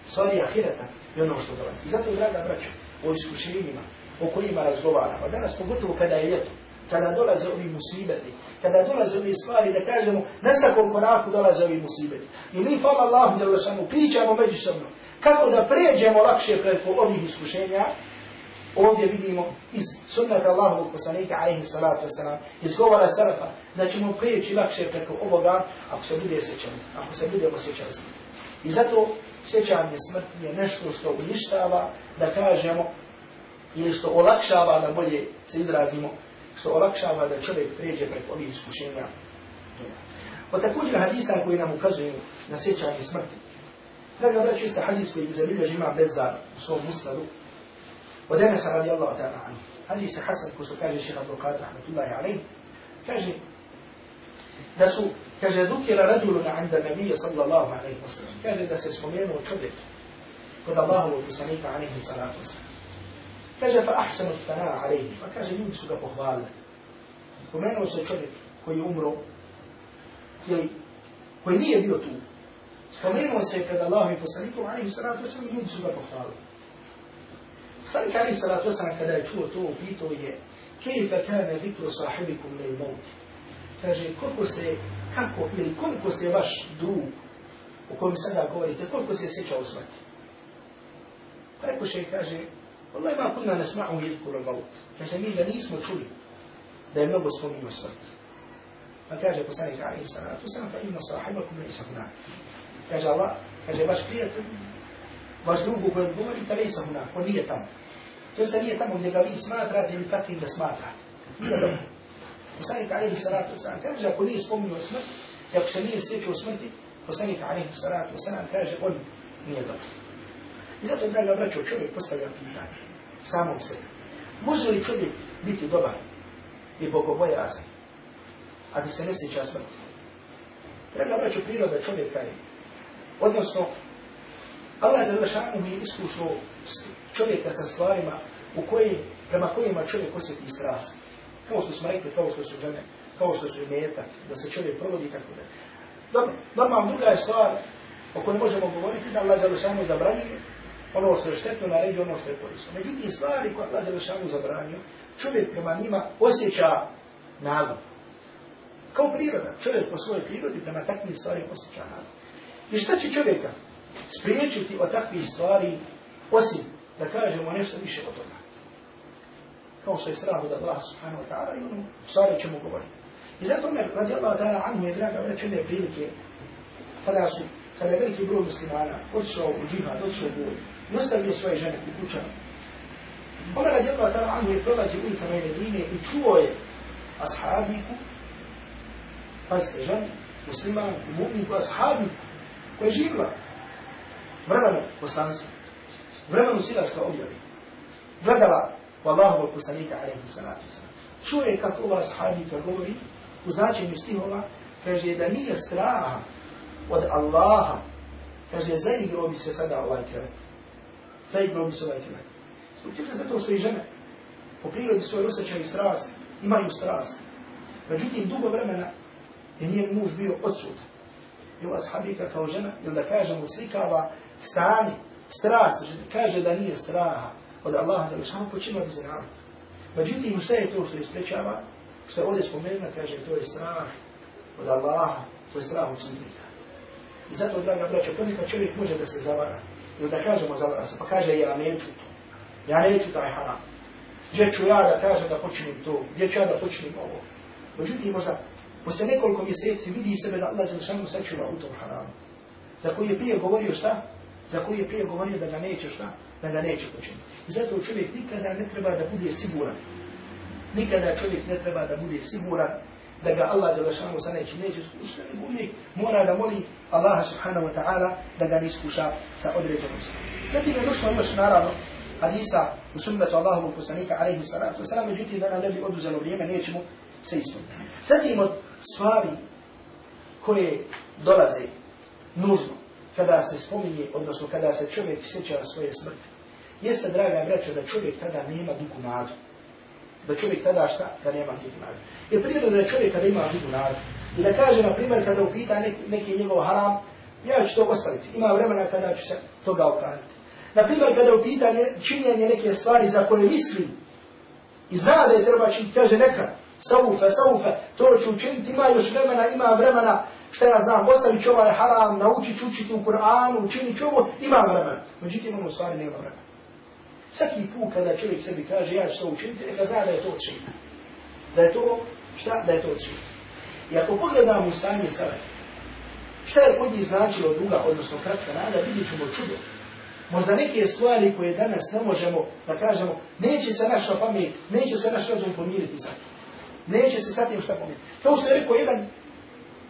stvari ahireta i ono što dolazi. I zato, draga braća, o iskušenjima, o kojima razgovaramo, danas pogotovo kada je ljeto, kada dolaze ovi musibeti, kada dolaze ovi stvari, da kažemo, na svakom konaku dolaze ovi musibeti. I mi, hvala djelašanu, pričamo međusobno, kako da pređemo lakše preko ovih iskušenja, ovdje vidimo iz sunnata Allahovog poslanika, alaihi salatu wasalam, iz govora Sarafa, da ćemo prijeći lakše preko ovoga, ako se bude sjećali, ako se budemo sjećali. I zato sjećanje smrti je nešto što uništava, da kažemo, ili što olakšava, da bolje se izrazimo, što olakšava da čovjek prijeđe preko ovih iskušenja. Od također hadisa koji nam ukazuju na sjećanje smrti. Draga braću, jeste hadis koji zabilježi ima Bezar u svom. Od Enesa radijallahu ta'ala anhu. Hadis je Hasan, ko što kaže šeha Abdul Qadir, rahmatullahi alaih. Kaže, da su, kaže, dukira rađuluna anda nabije sallallahu alaihi wa sallam. Kaže da se spomenuo čovjek kod Allahovog poslanika alaihi salatu wa sallam. Kaže, pa ahsanu thana alaihi. Pa kaže, ljudi su ga pohvalili. Spomenuo se čovjek koji je umro, ili koji nije bio tu. Spomenuo se pred Allahom i poslanikom, alaihi salatu wa sallam, ljudi su ga pohvalili. صلى الله عليه وسلم والسلام كذا شو تو بيتو يه كيف كان ذكر صاحبكم من الموت كاجي كوكو سي يعني كاكو إلي كوكو سي باش دروب وكم سنة قولي كوكو سي سيكا وسمت كاكو شي كاجي والله ما كنا نسمعه يذكر الموت. كاجي ميلا نيس مطولي دا ينبو سفومي وسمت فكاجي كوسانيك عليه الصلاة والسلام فإن صاحبكم ليس هناك. كاجي الله كاجي باش بيتو vaš drug u kojem govorite, ne isahuna, on nije tamo. To je nije tamo gdje ga vi smatrate ili kakvim da smatrate. Nije dobro. Poslanik alaihi salatu wasalam kaže, ako nije spominio smrt, i ako se nije sjećao smrti, poslanik alaihi salatu wasalam kaže, on nije dobro. I zato, draga braćo, čovjek postavlja pitanje samom sebi. Može li čovjek biti dobar i bogobojazan, a da se ne sjeća smrti? Draga braćo, priroda čovjeka je, odnosno, Allah je Đelešanu je iskušao čovjeka sa stvarima u koje, prema kojima čovjek osjeti strast. Kao što smo rekli, kao što su žene, kao što su imetak, da se čovjek provodi tako da. Dobro, normalno druga je stvar o kojoj možemo govoriti da Allah Đelešanu zabranjuje ono što je štetno naređuje, ono što je korisno. Međutim, stvari koje Allah Đelešanu zabranio, čovjek prema njima osjeća nadu. Kao priroda. Čovjek po svojoj prirodi prema takvim stvarima osjeća nadu. I šta će čovjeka spriječiti od takvih stvari, osim da kažemo nešto više od toga. Kao što je strah od Allah subhanahu wa ta'ala i ono stvari ćemo govoriti. I zato me, radi Allah ta'ala anhu je draga vreće jedne prilike, kada su, kada je veliki broj muslimana odšao u džihad, odšao u boj, i ostavio svoje žene u kućama. Ona radi Allah ta'ala anhu je prolazi ulicama Medine i čuo je ashabiku, pazite, ženu, musliman, mu'minku, ashabiku, koja je živla vremenu poslanstva, vremenu silaska objavi, gledala u Allahovog poslanika, alaihi salatu sallam. Čuje kako ova sahabika govori u značenju stihova, kaže da nije straha od Allaha, kaže zaigrao bi se sada ovaj krevet. Zaigrao bi se ovaj krevet. Zbog čega? Zato što i žene po prirodi svoje osjećaju strast, imaju strast. Međutim, dugo vremena je njen muž bio odsutan. I ova sahabika kao žena, ili da kažemo slikava stanje, strast, kaže da nije straha od Allaha za lišanu počinio da se. Međutim, šta je to što je sprečava? Što je ovdje spomenuo, kaže, to je strah od Allaha, to je strah od sudnika. I zato, draga braća, ponekad čovjek može da se zavara, ili da kažemo zavara se, pa kaže, ja neću to, ja neću taj haram. Gdje ću ja da kažem da počinim to, gdje ću ja da počinim ovo. Međutim, možda, posle nekoliko mjeseci vidi sebe da Allah Đelšanu sačuva u tom haramu. Za koji je prije govorio šta? Za koji je prije govorio da ga neće šta? Da ga neće počiniti. I zato čovjek nikada ne treba da bude siguran. Nikada čovjek ne treba da bude siguran da ga Allah Đelšanu sa neće neće iskušati, nego uvijek mora da moli Allaha subhanahu wa ta'ala da ga ne iskuša sa određenom stvari. Zatim je došlo još naravno hadisa u sunnetu Allahovog poslanika alaihi salatu wasalam, međutim da nam ne bi oduzelo vrijeme, nećemo se ispuniti. Zatim od stvari koje dolaze nužno kada se spominje, odnosno kada se čovjek sjeća svoje smrti, jeste, draga braćo, da čovjek tada nema dugu nadu. Da čovjek tada šta? Da nema dugu nadu. Jer prirodno da čovjek kada ima dugu nadu. I da kaže, na primjer, kada upita neki, neki njegov haram, ja ću to ostaviti. Ima vremena kada ću se toga okaniti. Na primjer, kada upita činjenje neke stvari za koje misli i zna da je treba činiti, kaže neka, saufe, saufe, to ću učiniti, ima još vremena, ima vremena, šta ja znam, ostavit ću ovaj haram, naučit ću učiti u Kur'anu, učinit ću ovo, ima vremena. Međutim, ono stvari nema vremena. Svaki put kada čovjek sebi kaže ja ću to učiniti, neka zna da je to. Da je to, šta? Da je to odšina. I ako pogledamo stanje sada, šta je kod njih značilo duga, odnosno kratka nada, vidjet ćemo čudo. Možda neke stvari koje danas ne možemo da kažemo, neće se naša pamet, neće se naš razum pomiriti sa Neće se sa tim šta pomijeniti. Kao što je rekao jedan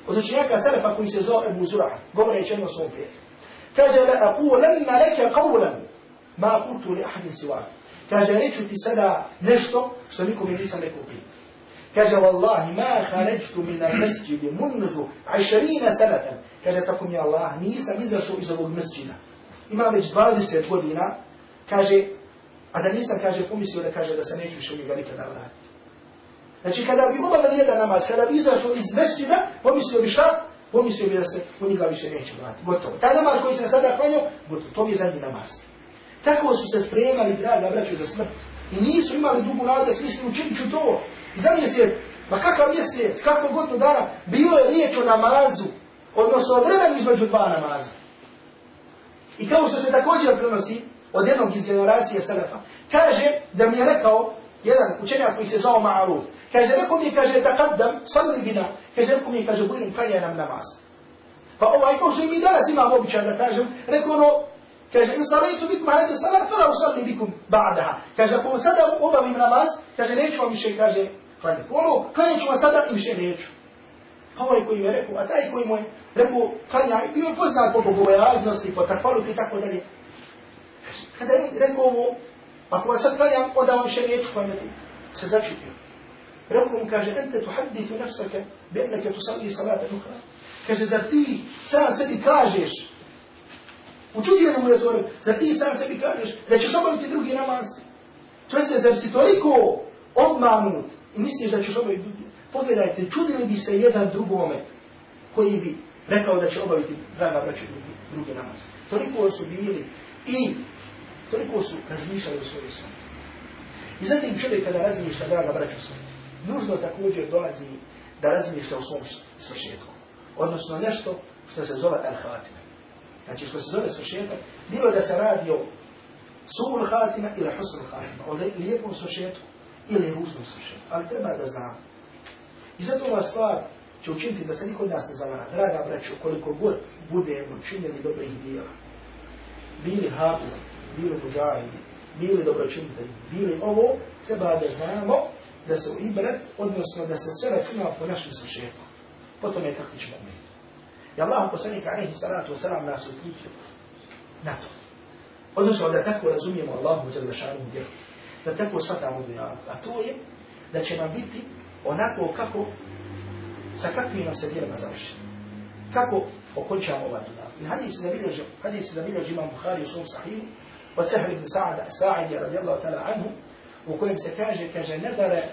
od učenjaka Selefa koji se zove Ebu Zura, govoreći jedno svom prijatelju. Kaže, la aqulanna leke qawlan, ma kultu li ahadin siwa. Kaže, reću ti sada nešto što nikom nisam rekao prije. Kaže, wallahi, ma kharajtu min al-masjidi munzu 20 sanatan. Kaže, tako mi Allah, nisam izašao iz ovog mesđida. Ima već 20 godina, kaže, a da nisam, kaže, pomislio da kaže da se neću više u njega nikada vratiti. Znači, kada bi obavili jedan namaz, kada bi izašao iz mesđida, pomislio bi šta? Pomislio bi da se u njega više neće vratiti. Gotovo. Taj namaz koji se sada klanio, gotovo. To mi je zadnji namaz. Tako su se spremali, draga braću, za smrt. I nisu imali dugu nadu da smisli učinit ću to. Za mjesec, ma kakav mjesec, kako godinu dana, bilo je riječ o namazu, odnosno o vremenu između dva namaza. I kao što se također prenosi od jednog iz generacije Selefa, kaže da mi je rekao jedan učenjak koji se zvao Ma'aruf, kaže, rekao mi, kaže, taqaddam, salli bina, kaže, rekao mi, kaže, bujim, klanjaj nam namaz. Pa ovaj, kao što i mi danas imamo običaj da kažem, rekao ono, kaže, in salaitu bikum hajde salat, fala usalli bikum ba'daha. Kaže, ako sada obavim namaz, kaže, neću vam više, kaže, klanjati. Ono, klanjat ću vam sada i više neću. Pa ovaj koji mi je rekao, a taj koji mu je rekao, klanjaj, bio je poznat po bogobojaznosti, po takvaluti i tako dalje. Kada je rekao ovo, ako vas sad klanjam, onda vam više neću klanjati. Se začutio. Rekao mu, kaže, ente tuhaddithu nafsaka bi enneke tusalli salata nuhra. Kaže, zar ti sam sebi kažeš, učudio mu je to, zar ti sam sebi kažeš da ćeš obaviti drugi namaz? To jeste, zar si toliko obmanut i misliš da ćeš obaviti drugi? Pogledajte, čudili bi se jedan drugome koji bi rekao da će obaviti, draga braću, drugi, drugi namaz. Toliko su bili i toliko su razmišljali o svojoj smrti. I zatim čovjek kada razmišlja, draga braću smrti, nužno također dolazi da razmišlja o svom svršetku. Odnosno nešto što se zove al-hatima. Znači što se zove svršetak, bilo da se radi o suul hatima ili husnul hatima, o lijepom svršetku ili ružnom svršetku. Ali treba da znam. I zato ova stvar će učiniti da se niko od nas ne zavara. Draga braću, koliko god budemo činjeli dobrih dijela, bili hafizi, bili muđahidi, bili dobročinitelji, bili ovo, treba da znamo da se u ibret, odnosno da se sve računa po našem svršetku. Potom je kako ćemo biti. I Allah poslanika alaihi salatu wasalam nas uključio na to. Odnosno da tako razumijemo Allahu za šanu vjeru. Da tako shvatamo dunjavu. A to je da će nam biti onako kako sa kakvim nam se djelima završi. Kako okončamo ovaj dunjavu. I hadis zabilježi, hadis zabilježi imam Bukhari u svom sahihu وسهل بن سعد الساعدي رضي الله تعالى عنه u kojem se kaže, kaže, ne dare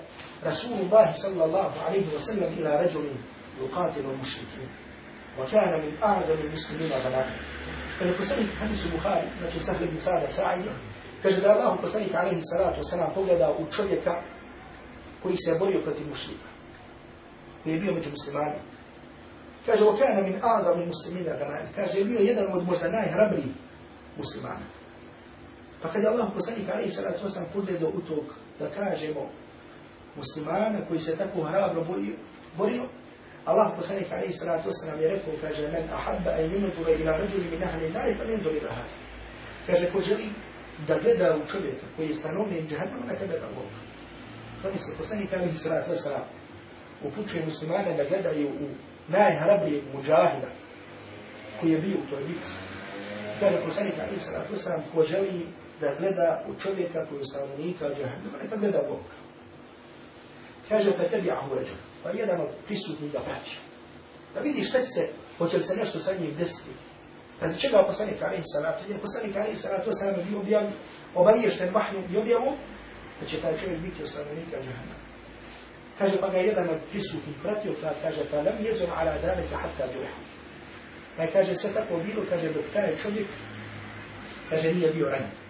Rasulullah sallallahu alaihi wa sallam ila ređulin yukatilu mušrikin. Wa kana min a'dalu muslimina ganahu. Kada poslanik hadisu Buhari, znači Sahle bin Sada Sa'id, kaže da Allah poslanik alaihi salatu wa sallam pogledao u čovjeka koji se borio protiv mušrika. Koji je bio među muslimanima. Kaže, wa kana min a'dalu muslimina ganahu. Kaže, bio jedan od možda najhrabrijih muslimana. Pa kad je Allah poslanik alaihi salatu wasalam pogledao u tog, da kažemo, muslimana koji se tako hrabro borio, borio Allah poslanik alaihi salatu wasalam je rekao, kaže, men ahabba en yunzura ila rajuli min ahli nari, pa nenzur ila hada. Kaže, ko želi da gleda u čovjeka koji je stanovljen džahannama, neka gleda u ovoga. To misle, poslanik alaihi salatu wasalam upućuje muslimane da gledaju u najhrabrijeg muđahida koji je bio u toj bitci. Kaže, poslanik salatu wasalam, ko želi da gleda u čovjeka koji je stanovnika džahannama, neka gleda u ovoga. Kaže, fa tebi ahu ređu. Pa jedan od prisutnih ga prati. Da vidi šta se, hoće li se nešto sa njim desiti. Radi čega poslanik alaihi salatu, jer poslanik alaihi salatu je bio objav, obaviješten vahnu i objavu, da će taj čovjek biti ostanovnika džahannama. Kaže, pa ga jedan od prisutnih pratio, pa kaže, pa lam jezun ala dalika hatta džureha. Pa kaže, sve tako bilo, kaže, dok taj čovjek, kaže, nije bio ranjen.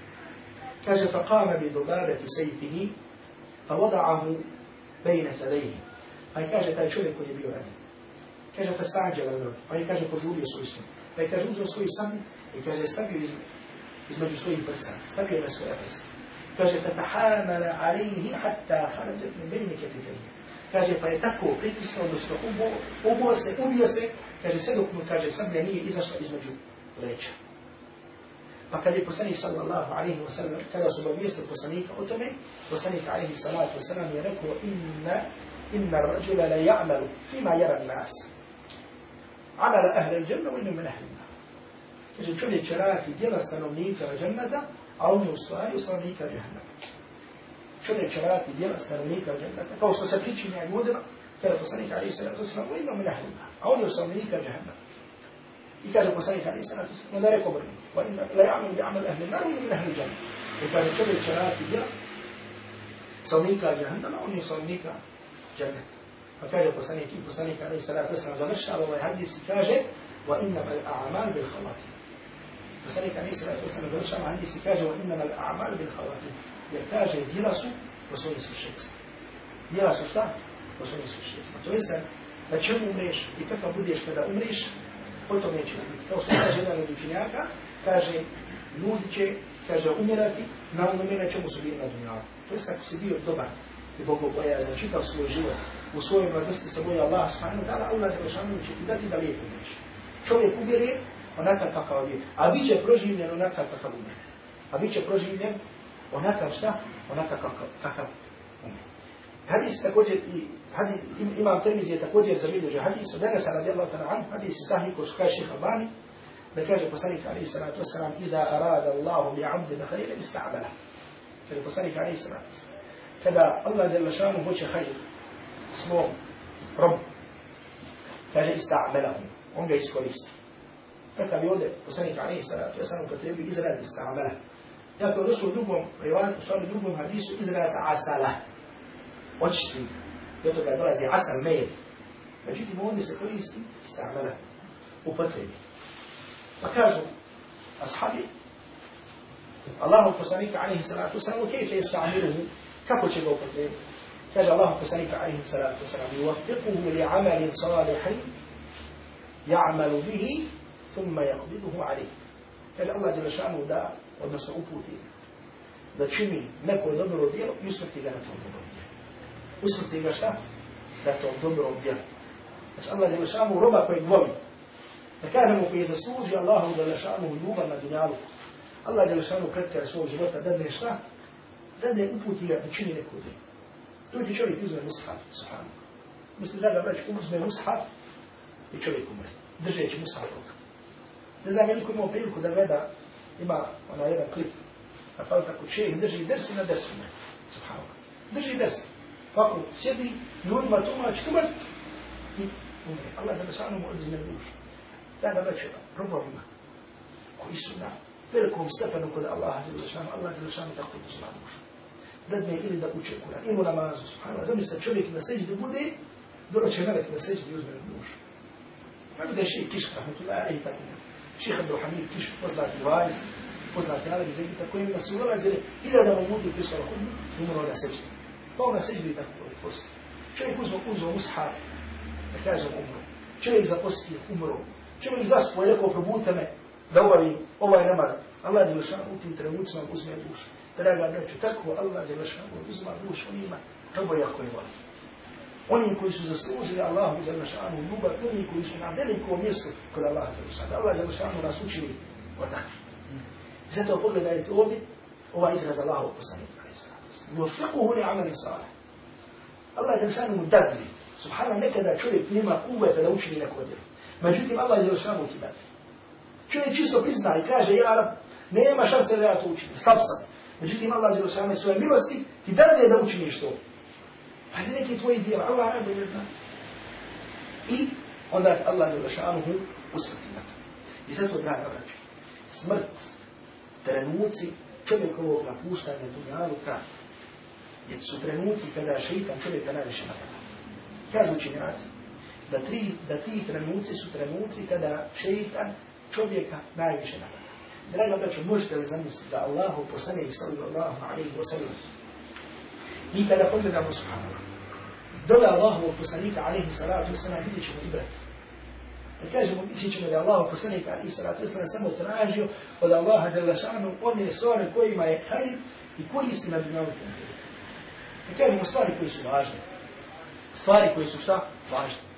Kaže, fa qama bi dubabati sejfihi, fa wada'ahu bejne tadejhi. Pa je kaže taj čovjek koji je bio ranjen. Kaže pa stađa na Pa je kaže požurio svoj snu. Pa je kaže uzeo svoju samu i kaže stavio iz, između svojih prsa. Stavio na svoje prsa. Kaže fa tahamala alaihi hatta harađat min bejne ketifejhi. Kaže pa je tako pritisnuo, odnosno ubo, ubo se, ubio se, kaže sve dok mu kaže sablja nije izašla između leća. Pa kad je poslanik sallallahu alaihi wa sallam, kada su obavijestili poslanika o tome, poslanik alaihi salatu wa sallam je rekao inna inna rađula la ja'malu fima jara nas. Amala ahli al-janna wa inna min ahli an-nar. Kaže, čovjek će raditi djela stanovnika dženneta, a on je u stvari stanovnika dženneta. Čovjek će raditi djela stanovnika dženneta, kao što se pričinja ljudima, kada poslanik Ali se to sam ujedno mi nahlina, a on je stanovnika dženneta. I kaže poslanik Ali se to sam, onda rekao brni, wa inna la ja'mal bi amal ahli nar, wa inna min ahli dženneta. I kaže, čovjek će raditi djela stanovnika dženneta, on je stanovnika dženneta. Pa kaže poslanik i poslanik Ali se to sam završava ovaj hadis i kaže, wa inna al-a'mal bil khawatim. Poslanik Ali se to sam završava hadis i kaže, wa inna al-a'mal bil khawatim. Jer kaže, djela su po svojim slušajcima. Djela su šta? Po svojim slušajcima. To je na čemu umreš i kako budeš kada umreš, o tome neće biti. Kao što kaže jedan od učenjaka, kaže, ljudi će, kaže, umirati na onome na čemu su bili na dunjalu. To je ako si bio dobar i bogobojazan, čitav svoj život, u svojoj mladosti se boja Allah subhanahu ta'ala, Allah Đelešanu će ti dati da lijepo umreš. Čovjek umire onakav kakav je, a bit će proživljen onakav kakav umre. A bit će proživljen onakav šta? Onakav kakav, kakav. Hadis također, i, hadis, imam Tirmizi je također zabilježio hadis od Enesa radijallahu ta'ala an, hadis je sahih ko kaže šeha Albani, da kaže poslanik alaihi salatu wasalam, Ida arada Allahu bi abdi na khayra ista'amala. Kaže poslanik alaihi salatu kada Allah jalla šanu hoće hajr svom robu, kaže ista'amalahu, on ga iskoristi. Takav je ovdje poslanik alaihi salatu wasalam upotrebi izrad ista'amala. Jako je došlo u drugom rivadu, u stvari drugom hadisu, izraza asala. Očisti. Dolazi asal. Međutim, ovdje se koristi stavljala u potrebi. Pa kažu, ashabi, Allahu poslanika alaihi salatu wasalam, kejfe je sta'amiruhu, kako će ga upotrebiti? Kaže Allahu poslanika alaihi salatu wasalam, yuwafiquhu li amalin salihin, ya'malu bihi, thumma yaqbiduhu alaihi. Kaže Allah Đelešanu da odnosno uputi da čini neko dobro djelo i usmrti ga na tom dobrom djelu. Usmrti ga šta? Na tom dobrom djelu. Znači Allah je lešanu roba kojeg voli. Da kažemo koji je zasluži Allahu da lešanu ljubav na dunjalu. Allah je lešanu pred kraj svog života da ne šta? Da ne uputi ga da čini neko djelo. Dođe čovjek uzme mushaf, subhanu. Misli, draga brać, uzme mushaf i čovjek umre. Držeći mushaf ruka. Ne znam, veliko imao priliku da gleda ima ona jedan klip, na pa tako šejih drži ders i na dersu ne. Subhanallah. Drži ders. Kako sjedi, ljudima tumač, tumač, i umre. Allah za nesanu mu odzime dušu. Da da već robovima koji su na velikom stepenu kod Allaha za nesanu, Allah za nesanu tako uzima dušu. Dadne ili da uče Kur'an, ili namazu, subhanallah. Zamisla čovjek na seđi bude, doće melek na i uzme dušu. Kako da je šejih kiška, rahmetullahi, i tako šeha Abdulhamid Kiš, poznati vajz, poznati Arab iz Egipta, kojima su ulazili hiljadama ljudi u Kristovu kudu, umro na seđu. Pa on na seđu i tako koji posti. Čovjek uzmo, uzmo mushaf, da kažem umro. Čovjek zapostio, umro. Čovjek zaspo i rekao, probudite me da obavim ovaj namaz. Allah je lešan u tim trenucima uzme dušu. Draga braću, tako Allah je lešan uzma dušu onima roboja koji voli. Oni koji su zaslužili Allahu za našanu ljubav, oni koji su na velikom mjestu kod Allaha za našanu. Allah za našanu nas učili o takvi. Zato pogledajte ovdje ova izraz Allahu poslanika. Yufiquhu li amali salih. Allah za našanu mu dadli. Subhanallah, nekada čovjek nema uveta da učini neko djelo. Međutim, Allah za našanu ti dadli. Čovjek čisto prizna i kaže, ja Arab, nema šanse da ja to učinim, slab sam. Međutim, Allah za našanu svoje milosti ti dadne da učiniš to. Hajde neki tvoji dijela, Allah najbolje zna. I onda Allah je lešanuhu usmrti na to. I zato, draga braća, smrt, trenuci čovjekovog napuštanja dunjaluka, jer su trenuci kada šeitan čovjeka najviše napada. Kažu učenjaci, da, tri, da ti trenuci su trenuci kada šeitan čovjeka najviše napada. Draga braća, možete li zamisliti da Allahu poslane i sallallahu alaihi wa sallam Mi kada pogledamo subhanallah, dole Allahovog poslanika alaihi salatu wasalam, vidjet ćemo ibrat. Da kažemo, vidjet ćemo da je Allahov poslanika alaihi salatu wasalam samo tražio od Allaha djelašanu one stvari kojima je hajr i koristi na dunjavu. Da kažemo stvari koje su važne. Stvari koje su šta? Važne.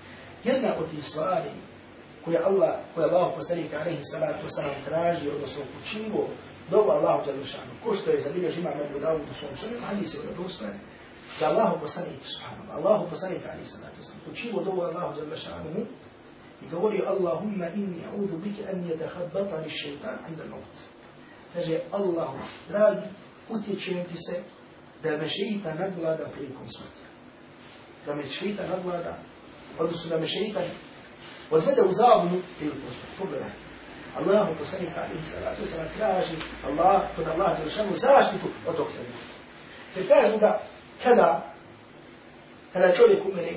Jedna od tih stvari koje Allah, koje Allah poslanika alaihi salatu wasalam traži, odnosno upućivo, doba Allahu djelašanu, ko što je zabilježi imam Abu Dawud u svom sunnju, hadis je vjerodostojan, da Allahu poslanik, subhanallah, Allahu poslanik, ali sam zato sam, učivo dovu Allahu jalla šanuhu i govori Allahumma inni a'udhu bike an yatahabbatani šeitan inda maut. Kaže, Allahu, dragi, utječujem ti se da me šeitan nadvlada prilikom smrti. Da me šeitan nadvlada, odnosno da me šeitan odvede u zabunu prilikom smrti. Pogledaj. Allahu poslanik alaihi salatu sallam traži Allah, kod Allah Đelšanu zaštitu od tog trenutka. Jer kažu da kada, kada čovjek umere,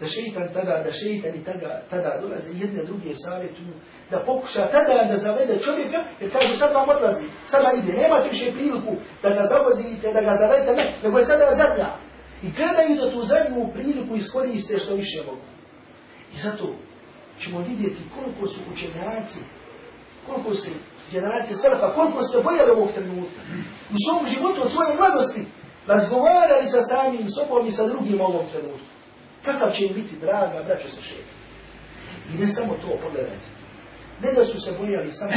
da šeitan tada, da šeitan i tada, tada dolaze jedne druge savjetuju, da pokuša tada da zavede čovjeka, jer kažu sad vam odlazi, sada ide, nemate više priliku da ga zavodite, da ga zavedete, ne, nego je sada zadnja. I gledaju da tu zadnju priliku iskoriste što više mogu. I zato ćemo vidjeti koliko su učenjaci koliko se generacije Selefa, koliko se bojali ovog trenutka. U svom životu, od svoje mladosti, razgovarali sa samim sobom i sa drugim ovom trenutku. Kakav će im biti draga, braćo sa šetom. I ne samo to, pogledajte. Ne da su se bojali samo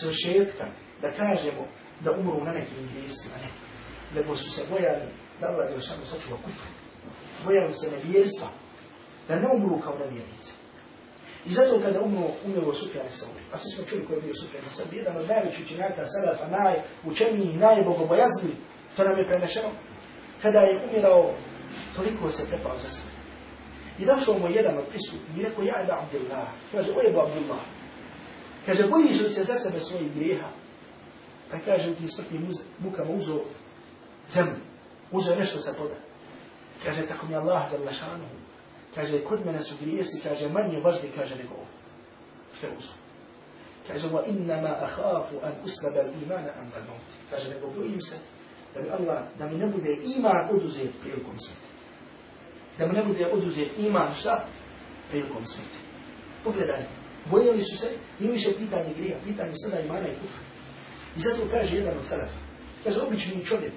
svršetka, da kažemo da umru na nekim grijesima, ne. Nego su se bojali da Allah Đelšanu sačuva kufru. Bojali se nevjerstva, da ne umru kao nevjernice. I zato kada umro, umro Sufjan Sauri, a svi smo čuli ko je bio Sufjan Sauri, jedan od najvećih učenjaka Salafa, najučenijih, najbogobojaznijih, što nam je prenešeno, kada je umirao, toliko se prepao za sve. I došao mu jedan od prisutnih i rekao, ja Eba Abdullah, kaže, o Eba Abdullah, kaže, bojiš li se za sebe svojih grijeha? Pa kaže, u tim smrtnim mukama uzo zemlju, uzo nešto sa poda. Kaže, tako mi Allah, Jalla šanuhu, kaže, kod mene su grijesi, kaže, manje važni, kaže, nego ovo. Što je uzor? Kaže, wa innama ahafu an uslaba imana an mauti. Kaže, nego bojim se da mi Allah, da mi ne bude iman oduzet prilikom smrti. Da mi ne bude oduzet iman šta? Prilikom smrti. Pogledaj, bojili su se, nije više pitanje grija, pitanje sada imana i kufra. I zato kaže jedan od salafa, kaže, obični čovjek,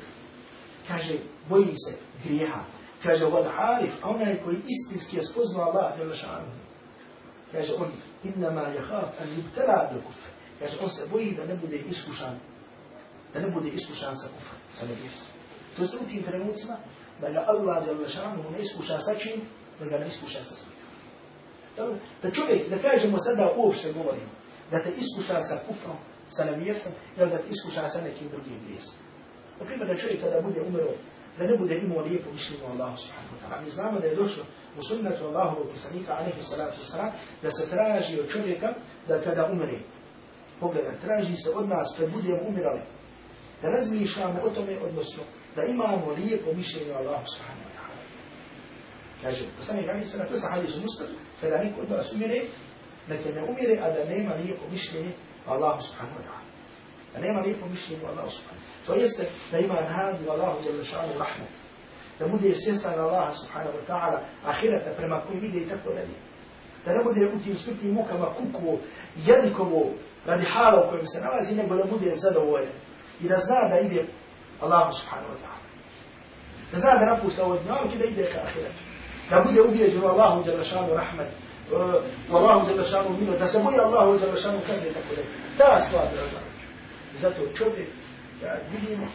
kaže, bojim se grijeha, kaže wal arif, onaj koji istinski je spoznao Allah jel šanu. Kaže on, innama jahaf an yubtala bil kufr. Kaže on se boji da ne bude iskušan, da ne bude iskušan sa kufr, sa nevjerstvom. To je u tim trenucima da ga Allah jel šanu ne iskuša sa čim, da ga ne iskuša sa. Da čovjek, da kažemo sada uopšte govorimo, da te iskuša sa kufrom, sa nevjerstvom, ili da te iskuša sa nekim drugim grijesom. Na primjer, da čovjek kada bude umro da ne bude imao lijepo mišljenje Allahu subhanahu wa ta'ala. Mi znamo da je došlo u sunnetu Allahovog poslanika, alaihi salatu wasalam, da se traži od čovjeka da kada umre, pogledaj, traži se od nas kad budemo umirali, da razmišljamo o tome, odnosno da imamo lijepo mišljenje o Allahu subhanahu wa ta'ala. Kaže, poslanik alaihi salatu, sa hadisu muslim, kada neko od vas umire, neka ne umire, a da nema lijepo mišljenje o Allahu subhanahu wa ta'ala. O Allahu subhanahu To jeste da ima nadu Allahu jalla šanu rahmet. Da bude svjestan Allaha subhanahu wa ta'ala ahirata prema koji vide i tako dalje. Da ne bude u tim smrtnim mukama kukuo, jednikovo radi hala u kojem se nalazi, nego da bude zadovoljen. I da zna da ide Allahu subhanahu wa ta'ala. Da zna da napušta ovaj dnjavuk i da ide ka ahiratu. Da bude ubijeđen u Allahu jalla šanu rahmet. U Allahu jalla šanu milost. Da se boji Allahu jalla šanu kazne i tako dalje. Ta stvar, draža. Zato čovjek da vidimo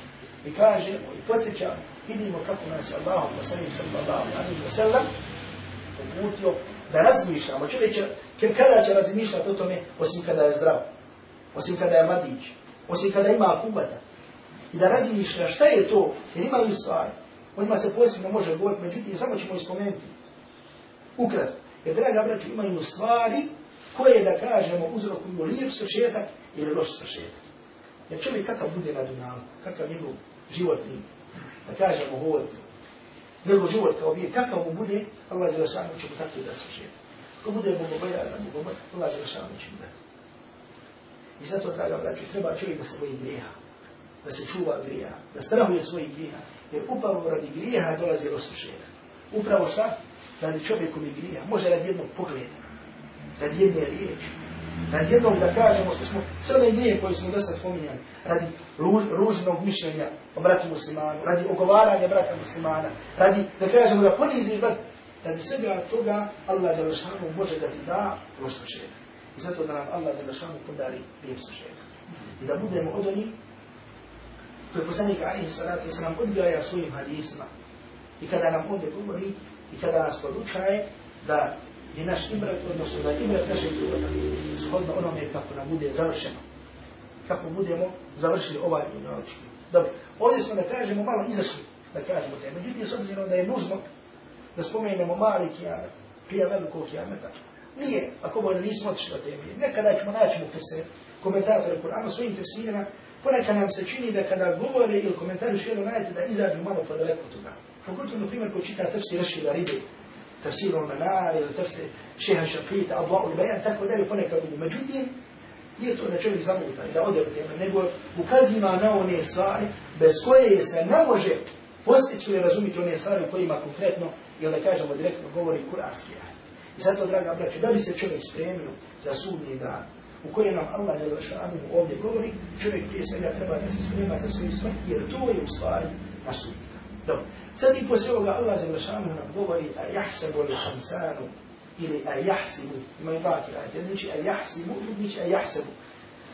i kažemo i podsjećamo, vidimo kako nas je Allah poslanik sallallahu alaihi wa sallam uputio da razmišljamo. Čovjek će, kada će razmišljati o tome, osim kada je zdrav, osim kada je mladić, osim kada ima kubata. I da razmišlja šta je to, jer imaju stvari. O njima se posebno može govoriti, međutim, samo ćemo ispomenuti. Ukratko. Jer, draga braću, imaju stvari koje, da kažemo, uzrokuju lijep svršetak ili loš svršetak. Jer čovjek kakav bude na Dunalu, kakav njegov životni, da kažemo hovod, njegov život kao bije, kakav mu bude, Allah je lašanu će mu tako da se žive. Ko bude bogobojazan, bogobojazan, Allah je lašanu će mu da. I zato, draga braću, treba čovjek da se boji grijeha, da se čuva grijeha, da strahuje svojih grijeha, jer upravo radi grijeha dolazi rozsušenja. Upravo šta? Radi čovjekovi grijeha, može radi jednog pogleda, radi jedne riječi, radi jednog da kažemo što smo sve one grije koje smo dosta spominjali, radi ružnog mišljenja o bratu muslimanu, radi ogovaranja brata muslimana, radi da kažemo da ponizi brat, radi svega toga Allah Đalešanu može da ti da rozsušenja. I zato da nam Allah Đalešanu podari lijep sušenja. I da budemo od onih koji poslanik alaihi salatu wasalam odgaja svojim hadisima, I kada nam ovdje govori i kada nas podučaje da je naš ibrat, odnosno da je ibrat našeg života shodno onome kako nam bude završeno. Kako budemo završili ovaj dunjalički. Dobro, ovdje smo da kažemo malo izašli, da kažemo te. Međutim, s obzirom da je nužno da spomenemo mali kijamet, prije velikog kijameta, nije, ako bolje nismo otišli od teme. Nekada ćemo naći mu fese, komentatore Kur'ana svojim tefsirima, ponekad nam se čini da kada govore ili komentari što najte da izađu malo podaleko toga. Pogotovo, na primjer, ko čita tefsir Rešida Ribe, tefsir al-Manar ili tefsir Šeha Šafita, Abba ul-Bayan, tako dalje ponekad budu. Međutim, nije to da čovjek zamuta i da ode u teme, nego ukazima na one stvari bez koje se ne može postići ili razumiti one stvari kojima konkretno, ili da kažemo direktno, govori kuranski. I zato, draga braćo, da bi se čovjek spremio za sudnji dan, u kojem nam Allah Đelešanu ovdje govori, čovjek prije svega treba da se sprema za svoju smrt, jer to je u stvari na sudnji dan. Dobro. I poslije ovoga Allah Đelešanu nam govori a jahsabu l-hansanu ili a jahsibu, imaju dva kirajte, jedni će a jahsibu, drugi će a jahsabu.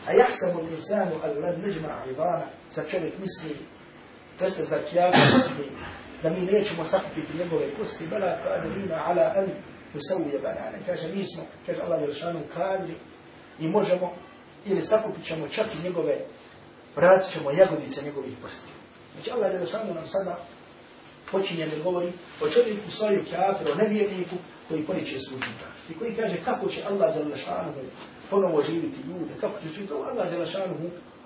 A jahsabu l-insanu al-lad neđma idana, za čovjek misli, to jeste za kjaga misli, da mi nećemo sakupiti njegove kosti, bela ala an usavuje banane. Kaže, mi smo, kaže Allah Đelešanu, kadri i možemo, ili sakupit ćemo čak i njegove, vratit ćemo jagodice njegovih prsti. Znači Allah Đelešanu nam sada počinje da govori o čovjeku svoju kafiru, o nevjerniku koji poriče sudnika. I koji kaže kako će Allah Đelešanu ponovo živiti ljude, kako će živiti, Allah Đelešanu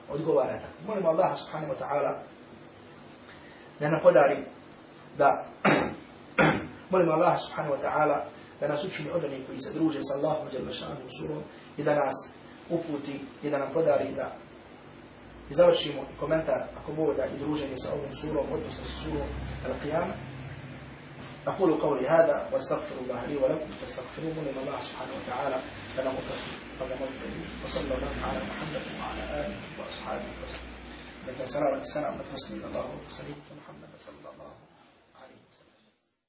odgovara tako. Molimo Allah subhanahu wa ta'ala da nam podari da molimo Allah subhanahu wa ta'ala da nas učini od onih koji se druže sa Allahom Đelešanu surom i da nas uputi i da nam podari da završimo i komentar ako Boga i druženje sa ovom surom, odnosno sa surom Al-Qiyama. أقول قولي هذا واستغفر الله لي ولكم. فاستغفروه من الله سبحانه وتعالى لنا متصل الكريم وصلى الله على محمد وعلى آله وأصحابه وسلم. لك سلامة سلامة حسن الله الله